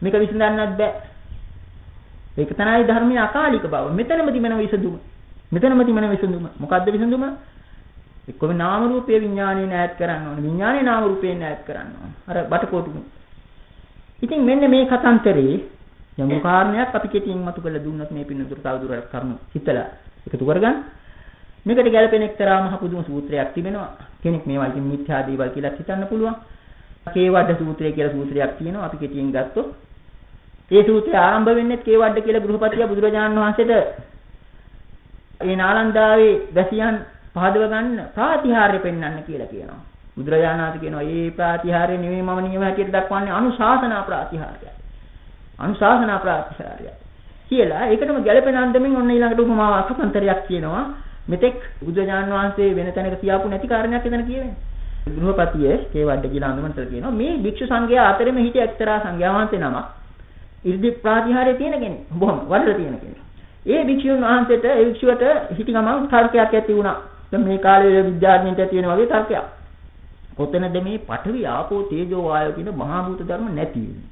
මේක විසඳන්නත් බෑ. ඒක තමයි ධර්මයේ අකාලික බව. මෙතනම තිබෙන විසඳුම. මෙතනම තිබෙන විසඳුම. මොකද්ද විසඳුම? එක්කම නාම රූපයේ විඥානය නැත් කරන්න ඕනේ. විඥානේ නාම රූපේ නැත් කරන්න ඕනේ. අර බටකොටු. ඉතින් මෙන්න මේ කතන්තරේ යම් කාරණයක් අපි කෙටියෙන් මතු කරලා දුන්නත් මේ පින්නතුර තවදුරටත් කරුණු හිතලා එකතු කරගන්න. මේකට ගැළපෙන එක්තරා මහ පුදුම සූත්‍රයක් තිබෙනවා. කෙනෙක් මේවා ඉතින් මිත්‍යා දේවල් කියලා හිතන්න පුළුවන්. කේවඩ සූත්‍රය කියලා සූත්‍රයක් තියෙනවා. අපි කෙටියෙන් ගත්තොත් ඒ සූත්‍රය ආරම්භ වෙන්නේ කේවඩ කියලා ගෘහපතියා බුදුරජාණන් වහන්සේට ඒ නාලන්දාවේ වැසියන් පහදව ගන්න ප්‍රාතිහාර්ය පෙන්වන්න කියලා කියනවා. බුදුරජාණන් වහන්සේ කියනවා මේ ප්‍රාතිහාර්ය නෙවෙයි මම නියම හැටියට දක්වන්නේ අනුශාසනා ප්‍රාතිහාර්යයි. අනුශාසනා ප්‍රාතිහාර්යයි. කියලා ඒකටම ගැළපෙන අන්දමින් ඔන්න ඊළඟට උපමාවක් කතන්තරයක් කියනවා. මෙතෙක් බුදුජාන් වහන්සේ වෙන තැනක කියාපු නැති කාරණයක් එතන කියවෙන්නේ. ගෘහපතියේ කේවඩ කියලා අඳුමන්තර කියනවා මේ භික්ෂු සංඝයා අතරෙම හිටිය එක්තරා සංඝයා වහන්සේ නමක්. ඉර්ධි ප්‍රාතිහාරයේ තියෙන කෙනෙක්. බොහොම වඩල තියෙන කෙනෙක්. ඒ භික්ෂුන් වහන්සේට ඒ භික්ෂුවට හිටි ගමන් තර්කයක් ඇති වුණා. දැන් මේ කාලේ විද්‍යාඥයන්ට තියෙන වගේ තර්කයක්. කොතනද මේ පඨවි ආපෝ තේජෝ වායෝ කියන මහා භූත ධර්ම නැති වෙන්නේ?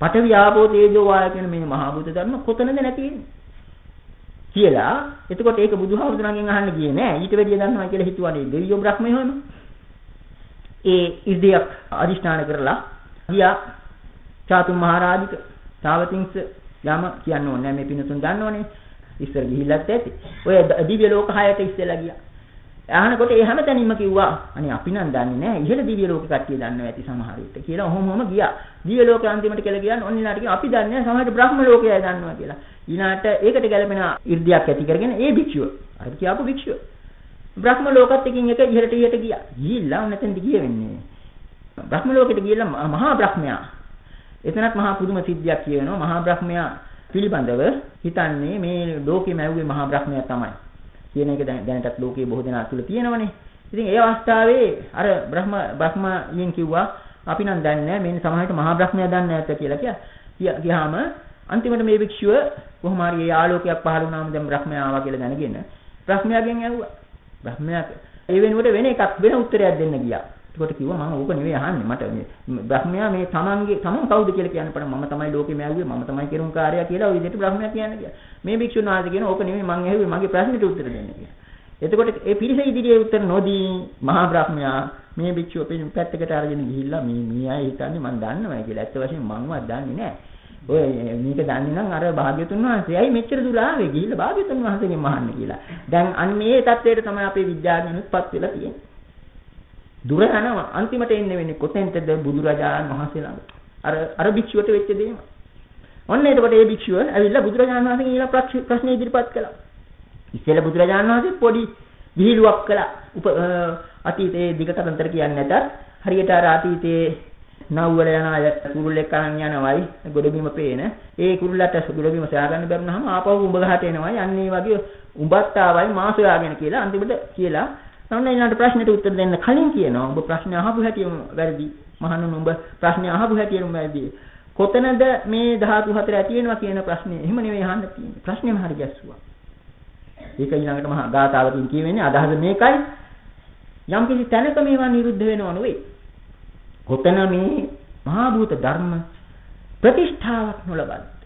පඨවි ආපෝ තේජෝ වායෝ කියන මේ මහා භූත ධර්ම කොතනද නැති වෙන්නේ? කියලා. එතකොට ඒක බුදුහාමුදුරන්ගෙන් අහන්න ගියේ නෑ. ඊට වැඩිය දන්නවා කියලා හිතුවනේ දෙවියෝ බ්‍රහ්මයෝ එහෙම ඒ ඉර්ධියක් අදිෂ්ඨාන කරලා ගියා. චාතුම් මහරජික තාවතිංස යම කියන්න ඕනේ නෑ. මේ පිනතුන් දන්නවනේ. ඉස්සර ගිහිල්ලත් ඇති. ඔය දිව්‍ය ලෝක හයට ඉස්සෙල්ලා ගියා. අහනකොට ඒ හැමතැනින්ම කිව්වා අනේ අපි නම් දන්නේ නැහැ ඉහළ දිව්‍ය ලෝක කට්ටිය දන්නවා ඇති සමහර විට. කියලා ඔහොම ඔහොම ගියා. දිව්‍ය ලෝක අන්තිමට කියලා ගියාන් ඔන්නිලාට කිව්වා අපි දන්නේ නැහැ සමහරට බ්‍රහ්ම ලෝකයයි දන්නවා කියලා. ඊනාට ඒකට ගැලපෙන 이르දියක් ඇති කරගෙන ඒ භික්ෂුව අර කියාපු භික්ෂුව බ්‍රහ්ම ලෝකත් එකින් එක ඉහළට ඉහළට ගියා. ගිහිල්ලා නැතෙන්ද ගිය වෙන්නේ. බ්‍රහ්ම ලෝකෙට ගිහිල්ලා මහා බ්‍රහ්මයා එතනත් මහා පුදුම සිද්ධියක් කියවෙනවා. මහා බ්‍රහ්මයා පිළිබඳව හිතන්නේ මේ ලෝකෙම ඇව්වේ මහා බ්‍රහ්මයා තමයි. කියන එක දැනටත් ලෝකයේ බොහෝ දෙනා තුල තියෙනවනේ. ඉතින් ඒ අවස්ථාවේ අර බ්‍රහ්ම බ්‍රහ්මයෙන් කිව්වා අපි නම් දන්නේ නැහැ මේ සමාහයට මහා බ්‍රහ්මයා දන්නේ නැද්ද කියලා කියා. ගියාම අන්තිමට මේ භික්ෂුව කොහොම හරි ඒ ආලෝකයක් පහළ වුණාම දැන් බ්‍රහ්මයා ආවා කියලා දැනගෙන බ්‍රහ්මයාගෙන් ඇහුවා. බ්‍රහ්මයා ඒ වෙනුවට වෙන එකක් වෙන උත්තරයක් දෙන්න ගියා. ඒකට කිව්වා මම ඕක නෙවෙයි අහන්නේ මට මේ බ්‍රහ්මයා මේ තමන්ගේ තමන් කවුද කියලා කියන්න පණ මම තමයි ලෝකෙම ඇහුවේ මම තමයි කෙරුම් කාර්යය කියලා ওই විදිහට බ්‍රහ්මයා කියන්නේ කියලා. මේ භික්ෂුන් වහන්සේ කියන ඕක නෙවෙයි මං ඇහුවේ මගේ ප්‍රශ්නෙට උත්තර දෙන්න කියලා. එතකොට ඒ පිරිස ඉදිරියේ උත්තර නොදී මහා බ්‍රහ්මයා මේ භික්ෂුව පැත්තකට අරගෙන ගිහිල්ලා මේ මේ අය හිතන්නේ මං දන්නවා කියලා. ඇත්ත වශයෙන්ම මංවත් දන්නේ නැහැ. ඔය මේක දන්නේ නම් අර භාග්‍යතුන් වහන්සේයි මෙච්චර දුර ආවේ ගිහිල්ලා භාග්‍යතුන් වහන්සේගෙන් මහන්න කියලා. දැන් අන්න ඒ තත්ත්වයට තමයි අපේ විද්‍යාඥයන්ුත්පත් වෙලා තියෙන්නේ. දුර යනවා අන්තිමට එන්නේ වෙන්නේ කොතෙන්ද බුදුරජාණන් වහන්සේ ළඟ. අර අර භික්ෂුවට වෙච්ච දේම. ඔන්න එතකොට ඒ භික්ෂුව ඇවිල්ලා බුදුරජාණන් වහන්සේගෙන් ඊළඟ ප්‍රශ්න ඉදිරිපත් කළා. ඉස්සෙල්ලා බුදුරජාණන් වහන්සේ පොඩි විහිළුවක් කළා. අතීතයේ දිගටතර කියන්නේ නැතත් හරියට අර අතීතයේ නව්වල යන අය කුරුල්ලෙක් අරන් යනවයි ගොඩබිම පේන. ඒ කුරුල්ලට ගොඩබිම සොයා ගන්න බැරුනහම ආපහු උඹ ගහට එනවයි. යන්නේ වගේ උඹත් ආවයි මා සොයාගෙන කියලා අන්තිමට කියලා. ඔන්න ඊළඟට ප්‍රශ්නෙට උත්තර දෙන්න කලින් කියනවා. උඹ ප්‍රශ්න අහපු හැටිම වැරදි. මහණුන් උඹ ප්‍රශ්න අහපු හැටිම වැරදි. කොතනද මේ ධාතු හතර ඇති වෙනවා කියන ප්‍රශ්නේ? එහෙම නෙවෙයි අහන්න තියෙන්නේ. ප්‍රශ්නේම හරි ගැස්සුවා. ඒක ඊළඟට මහා ගාථාවකින් කියවෙන්නේ අදහස මේකයි. යම් කිසි තැනක මේවා නිරුද්ධ වෙනව නෙවෙයි. කොතන මේ මහා භූත ධර්ම ප්‍රතිෂ්ඨාවක් නොලබද්ද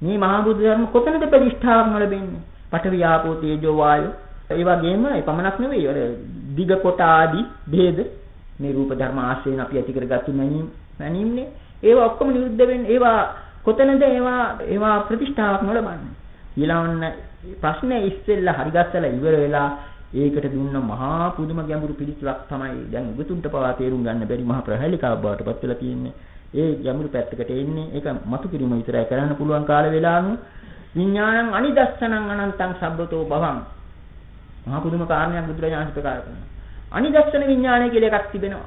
මේ මහා භූත ධර්ම කොතනද ප්‍රතිෂ්ඨාවක් නොලබෙන්නේ? පඨවි ආපෝ තේජෝ වායෝ. ඒ වගේම ඒ පමණක් නෙවෙයි අර දිග කොට ආදී ભેද මේ රූප ධර්ම ආශ්‍රයෙන් අපි ඇති කරගත්තු නැනීම නැනීමනේ ඒවා ඔක්කොම නිරුද්ධ වෙන්නේ ඒවා කොතනද ඒවා ඒවා ප්‍රතිෂ්ඨාවක් නොලබන්නේ? ඊළඟ ප්‍රශ්නේ ඉස්සෙල්ලා හරිගස්සලා ඉවර වෙලා ඒකට දුන්න මහා පුදුම ගැඹුරු පිළිතුරක් තමයි දැන් උගතුන්ට පවා තේරුම් ගන්න බැරි මහා ප්‍රහේලිකාවක් බවට පත් වෙලා තියෙන්නේ. ඒ ගැඹුරු පැත්තකට එන්නේ ඒක මතු කිරීම විතරයි කරන්න පුළුවන් කාල වේලාවනු විඥානං අනිදස්සනං අනන්තං සබ්බතෝ භවං. මහා පුදුම කාරණයක් බුදුරජාණන් ප්‍රකාශ කරනවා. අනිදස්සන විඥානය කියලා එකක් තිබෙනවා.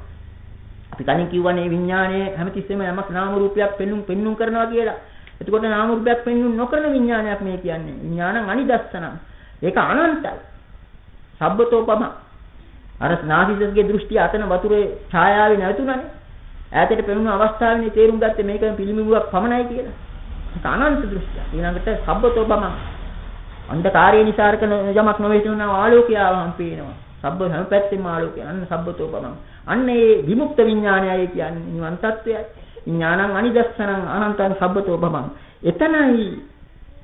අපි කලින් කිව්වනේ විඥානයේ හැමතිස්සෙම යමක් නාම රූපයක් පෙන්눔 පෙන්눔 කරනවා කියලා. එතකොට නාම රූපයක් පෙන්눔 නොකරන විඥානයක් මේ කියන්නේ. විඥානං අනිදස්සනං. ඒක අනන්තයි. සබ්බතෝපම අර නාසිසස්ගේ දෘෂ්ටිය අතන වතුරේ ඡායාවේ නැතුණනේ. ඈතට පෙනුන අවස්ථාවේදී තේරුම් ගත්තේ මේක පිළිමිබුවක් පමණයි කියලා. ඒක අනන්ත දෘෂ්ටිය. ඊළඟට සබ්බතෝපම අන්ධකාරය නිසා කරන යමක් නොවේ තුනව ආලෝකය ආවම පේනවා. සබ්බ හැම පැත්තෙම ආලෝකය. අන්න සබ්බතෝපම. අන්න ඒ විමුක්ත විඥානයයි කියන්නේ නිවන් තත්වයයි. ඥානං අනිදස්සනං අනන්තං සබ්බතෝපම. එතනයි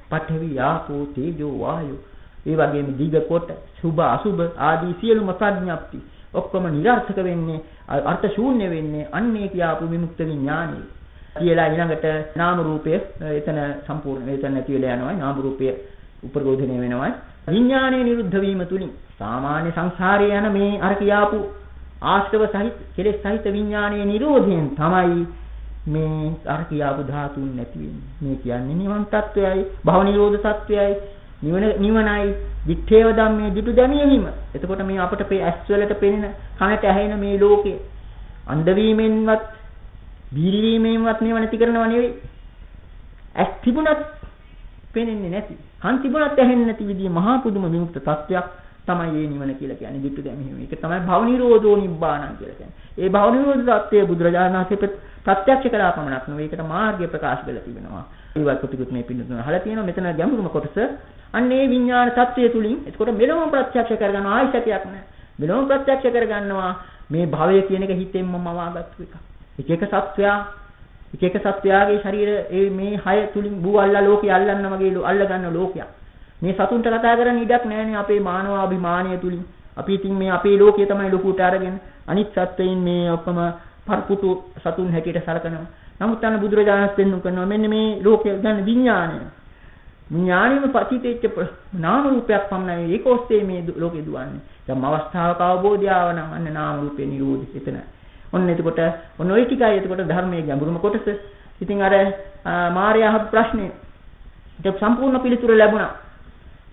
පඨවි ආපෝ තේජෝ වායෝ ඒ වගේම දිග කොට සුභ අසුභ ආදී සියලුම ප්‍රඥප්ති ඔක්කොම નિરර්ථක වෙන්නේ අර්ථ ශූන්‍ය වෙන්නේ අන්නේ කියාපු විමුක්ත විඥානෙ කියලා ඊළඟට නාම රූපය එතන සම්පූර්ණ එතන නැති වෙලා යනවා. නාම රූපය උපරෝධනය වෙනවා. විඥානයේ නිරුද්ධ වීම තුලින් සාමාන්‍ය සංසාරයේ යන මේ අර කියාපු ආශ්‍රව සහිත කෙලෙස් සහිත විඥානයේ නිරෝධයෙන් තමයි මේ අර කියාපු ධාතුන් නැති වෙන්නේ. මේ කියන්නේ නිවන් තත්වයයි භව නිරෝධ තත්වයයි නිවන නිවනයි විත්තේව ධම්මේ දුටු දැමීම. එතකොට මේ අපට ඇස් වලට පෙනෙන කනට ඇහෙන මේ ලෝකය අන්ධ වීමෙන්වත් බීරි වීමෙන්වත් මේව නැති කරනව නෙවෙයි. ඇස් තිබුණත් පෙනෙන්නේ නැති. කන් තිබුණත් ඇහෙන්නේ නැති විදිහේ මහා පුදුම විමුක්ත තත්වයක් තමයි මේ නිවන කියලා කියන්නේ. දුටු දැමීම. ඒක තමයි භව නිරෝධෝ නිබ්බාණං කියලා කියන්නේ. ඒ භව නිරෝධ තත්වයේ බුදුරජාණන් වහන්සේ ප්‍රත්‍යක්ෂ කළා පමණක් නෙවෙයි. ඒකට මාර්ගය ප්‍රකාශ කරලා තිබෙනවා. ඒවත් කොටිකුත් මේ පින්නතුන අහලා තියෙනවා. මෙතන ගැඹුරුම කොටස අන්න ඒ විඥාන தත්වය තුලින් එතකොට මෙලොව ප්‍රත්‍යක්ෂ කරගන්නවා ආයිසකයක් නැහැ. මෙලොව ප්‍රත්‍යක්ෂ කරගන්නවා මේ භවය කියන එක හිතෙන්ම මවාගත්තු එක. එක එක සත්වයා එක එක සත්වයාගේ ශරීර ඒ මේ හය තුලින් බූ අල්ලා ලෝකේ අල්ලන්න වගේ අල්ල ගන්න ලෝකයක්. මේ සතුන්ට කතා කරන්න ඉඩක් නැහැනේ අපේ මානව අභිමානය තුලින්. අපි ඉතින් මේ අපේ ලෝකය තමයි ලොකුට අරගෙන අනිත් සත්වයින් මේ ඔක්කොම පරපුතු සතුන් හැටියට සලකනවා. නමුත් අන්න බුදුරජාණන් වහන්සේ පෙන්වු කරනවා මෙන්න මේ ලෝකය ගන්න විඥානය. ඥානෙම පතිතෙච්ච නාම රූපයක් පමණයි ඒක ඔස්සේ මේ ලෝකේ දුවන්නේ. යම් අවස්ථාවක අවබෝධය ආව නම් අන්න නාම රූපේ නිරෝධි එතන. ඔන්න එතකොට ඔන්න ওই ටිකයි එතකොට ධර්මයේ ගැඹුරුම කොටස. ඉතින් අර මාර්යා අහපු ප්‍රශ්නේ ඒක සම්පූර්ණ පිළිතුර ලැබුණා.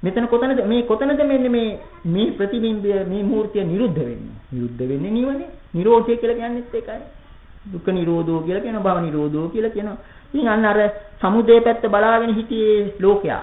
මෙතන කොතනද මේ කොතනද මෙන්න මේ මේ ප්‍රතිබිම්බය මේ මූර්තිය නිරුද්ධ වෙන්නේ? නිරුද්ධ වෙන්නේ නිවනේ. නිරෝධය කියලා කියන්නේත් ඒකයි. දුක්ඛ නිරෝධෝ කියලා කියනවා භව නිරෝධෝ කියලා කියනවා. ඉතින් අන්න අර සමුදේ පැත්ත බලාගෙන හිටියේ ලෝකයා.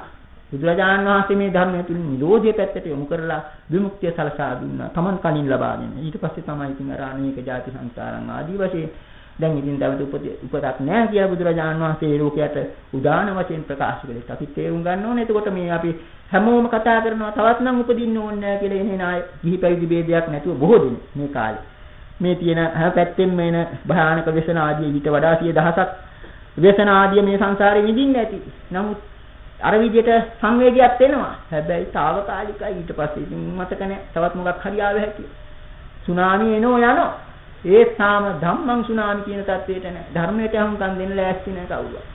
බුදුරජාණන් වහන්සේ මේ ධර්මය තුලින් නිරෝධය පැත්තට යොමු කරලා විමුක්තිය සලසා දුන්නා. Taman කලින් ලබා දෙන. ඊට පස්සේ තමයි ඉතින් අර අනේක ಜಾති සංසාරං ආදී වශයෙන් දැන් ඉතින් දවද උපතක් නැහැ කියලා බුදුරජාණන් වහන්සේ ලෝකයට උදාන වශයෙන් ප්‍රකාශ කළේ. අපි තේරුම් ගන්න ඕනේ. එතකොට මේ අපි හැමෝම කතා කරනවා තවත් නම් උපදින්න ඕනේ නැහැ කියලා එන නාය ගිහි පැවිදි ભેදයක් නැතුව බොහෝ දෙනෙක් මේ කාලේ මේ තියෙන හැම පැත්තෙන් මේන භයානක වෙසන ආදී ඊට වඩා සිය දහසක් වේසන ආදී මේ සංසාරේ විඳින්න ඇති. නමුත් අර විදිහට සංවේගයක් එනවා. හැබැයි తాවකාලිකයි ඊට පස්සේ ඉතින් මතක නැහැ. තවත් මොකක් හරි ආව හැටි. සුනාමි එනෝ යනෝ. ඒ තාම ධම්මං සුනාමි කියන தത്വෙට නැහැ. ධර්මයට අහුම්කම් දෙන්න ලෑස්ති නැහැ කවුරුවත්.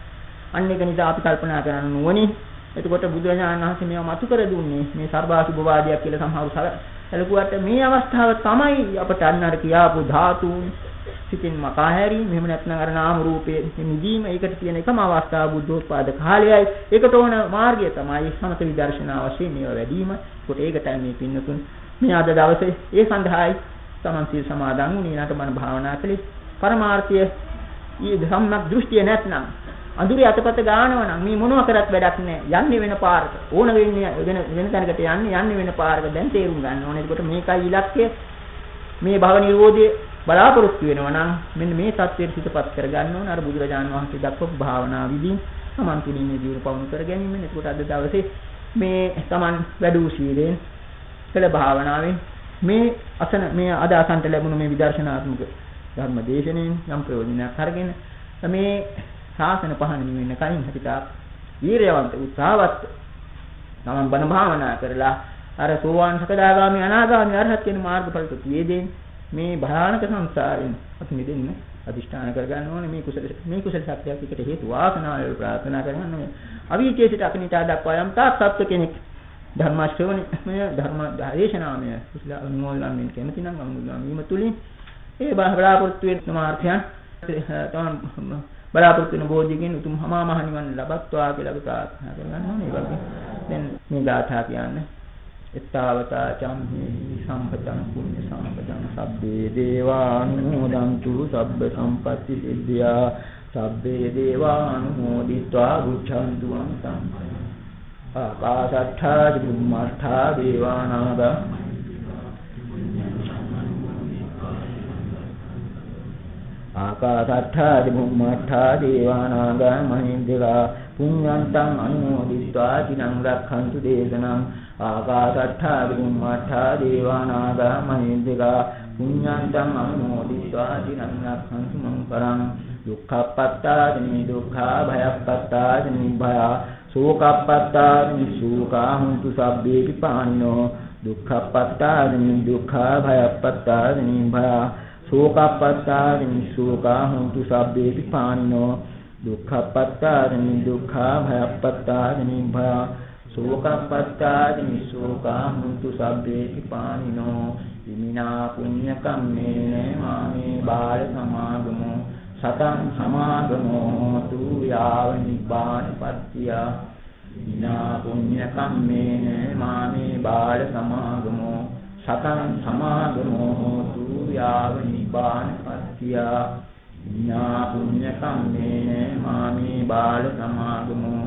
අන්න ඒක නිසා අපි කල්පනා කරන්න ඕනේ. එතකොට බුදුරජාණන් වහන්සේ මේවා මතු කර දුන්නේ මේ සර්වාසුභවාදයක් කියලා සමහරු සැලකුවට මේ අවස්ථාව තමයි අපට අන්න අර කියාපු ධාතුන් සිතින් මකා හැරීම මෙහෙම නැත්නම් අර නාම රූපයේ නිදීම ඒකට තියෙන එකම අවස්ථාව බුද්ධෝත්පාද කාලයයි ඒකට ඕන මාර්ගය තමයි සමත විදර්ශනා වශයෙන් මේවා වැඩිම කොට ඒකටයි මේ පින්නතුන් මේ අද දවසේ ඒ සඳහායි තමන් සීල් සමාදන් වුණේ ඊට මම භාවනා කළේ පරමාර්ථය ඊ ධම්මක් දෘෂ්ටිය නැත්නම් අඳුරේ අතපත ගානව නම් මේ මොනවා කරත් වැඩක් නැහැ. යන්නේ වෙන පාරක. ඕන වෙන්නේ වෙන වෙන තැනකට යන්නේ යන්නේ වෙන පාරක. දැන් තේරුම් ගන්න ඕනේ. එතකොට මේකයි ඉලක්කය. මේ භව නිරෝධයේ බලාපොරොත්තු වෙනවා නම් මෙන්න මේ தත්ත්වයට සිතපත් කරගන්න ඕන. අර බුදුරජාණන් වහන්සේ දක්වපු භාවනා විදි සමන් තුලින් මේ ජීවන පවුණු කර ගැනීම. එතකොට අද දවසේ මේ Taman වැඩූ සීලෙන් කළ භාවනාවෙන් මේ අසන මේ අද අසන්ට ලැබුණු මේ විදර්ශනාත්මක ධර්ම දේශනෙන් යම් ප්‍රයෝජනයක් අරගෙන මේ ශාසන පහන නිවෙන්න කලින් හිතා වීරයවන්ත උත්සාහවත් තමන් බණ භාවනා කරලා අර සෝවාන් සකදාගාමි අනාගාමි අරහත් කියන මාර්ගඵලට තියේදෙන් මේ භයානක සංසාරයෙන් අපි මිදෙන්න අදිෂ්ඨාන කරගන්න ඕනේ. මේ කුසල මේ කුසල ශක්තියක් එකට හේතු වාසනාව ප්‍රාර්ථනා කරගන්න ඕනේ. අවීචේසිත අකනිතා දක්වා යම් තාක් සත්‍ය කෙනෙක් ධර්ම ශ්‍රවණය ධර්ම දේශනාමය කුසල අනුමෝදන් වෙන කැමති නම් අනුමෝදන් වීම තුලින් ඒ බලාපොරොත්තු වෙන මාර්ගයන් තමන් බලාපොරොත්තු වෙන බෝධියකින් උතුම් හමා මහ නිවන් ලබත්වා කියලා අපි ප්‍රාර්ථනා කරගන්න ඕනේ. ඒ වගේ. දැන් මේ ගාථා කියන්නේ එත්තාවතා චම්හි සම්පතං පුඤ්ඤ සම්පතං සබ්බේ දේවානුමෝදන්තු සබ්බ සම්පatti සිද්ධියා සබ්බේ දේවානුමෝදිत्वा ගුච්ඡන්තු අන්තං ආකාශත්ථා චුම්මස්ථා දේවානාද. ආකාශත්ථා චුම්මස්ථා දේවානාග මහින්දිකා පුඤ්ඤන්තං අනුමෝදිत्वा චිනං රක්ඛන්තු දේශනං. आकाशट्ठादिकं मठादेवानागमयेन्द्रिका पुण्यन्तम् अनुमोदित्वा चिरं रक्षन्तु मम परं दुःखपत्तादिनि दुःखाभयपत्तादिनि भया शोकपत्तादिनि शोका हन्तु सभ्ये पाणिनो। दुःखपत्तादिनि दुःखाभयपत्तादिनि भया शोकपत्तादिनि शोका हन्तु सभ्ये पाणिनो। दुःखपत्तादिनि दुःखाभयपत्तादिनि भया පානිනෝ දුක්ඛප්පත්තාරිනි දුක්ඛා භයප්පත්තාරිනි භය සෝකප්පත්තාරිනි සෝකා හොන්තු සබ්බේපි පානිනෝ ඉමිනා පුඤ්ඤ කම්මේන මාමේ බාල සමාගමෝ සතං සමාගමෝ තු යාව නිබ්බානපත්තිය ඉමිනා පුඤ්ඤ කම්මේන මාමේ බාල සමාගමෝ සතං සමාගමෝ තු යාව නිබ්බාන පත්‍තිය ඥා පුඤ්ඤ කම්මේන මාමේ බාල සමාගමෝ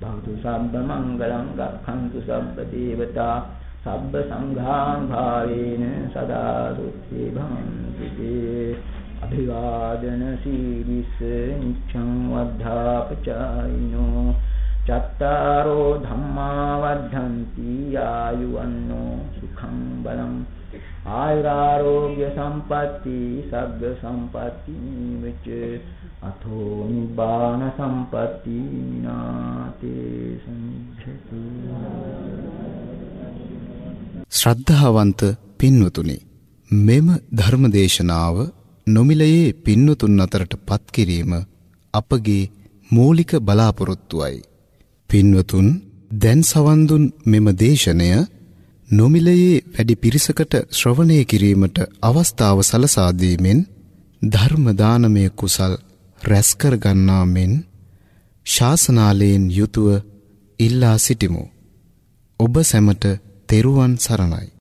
භවතු සබ්බ මංගලං රක්ඛන්තු සබ්බ දේවතා සබ්බ සංඝාං භාවේන සදා සොක්ඛි භවන්තු තේ. අභිවාදන සීලිස නිච්ඡං වද්ධාපචායිනෝ. චත්තාරෝ ධම්මා වද්ධන්ති ආයුවන්නෝ සුඛං බලං. ආයුරාෝග්‍ය සම්පatti සග්ග සම්පatti වෙච්ච අතෝ නිබ්බාන සම්පatti නාතේ සංඛති ශ්‍රද්ධාවන්ත පින්වතුනි මෙම ධර්මදේශනාව නොමිලයේ පින්වතුන් අතරට පත් කිරීම අපගේ මූලික බලාපොරොත්තුවයි. පින්වතුන් දැන් සවන් දුන් මෙම දේශනය නොමිලයේ වැඩි පිරිසකට ශ්‍රවණය කිරීමට අවස්ථාව සලසා දීමෙන් ධර්ම දානමය කුසල් රැස් කර ගන්නා මෙන් ශාසනාලයෙන් යුතුව ඉල්ලා සිටිමු. ඔබ සැමට තෙරුවන් සරණයි.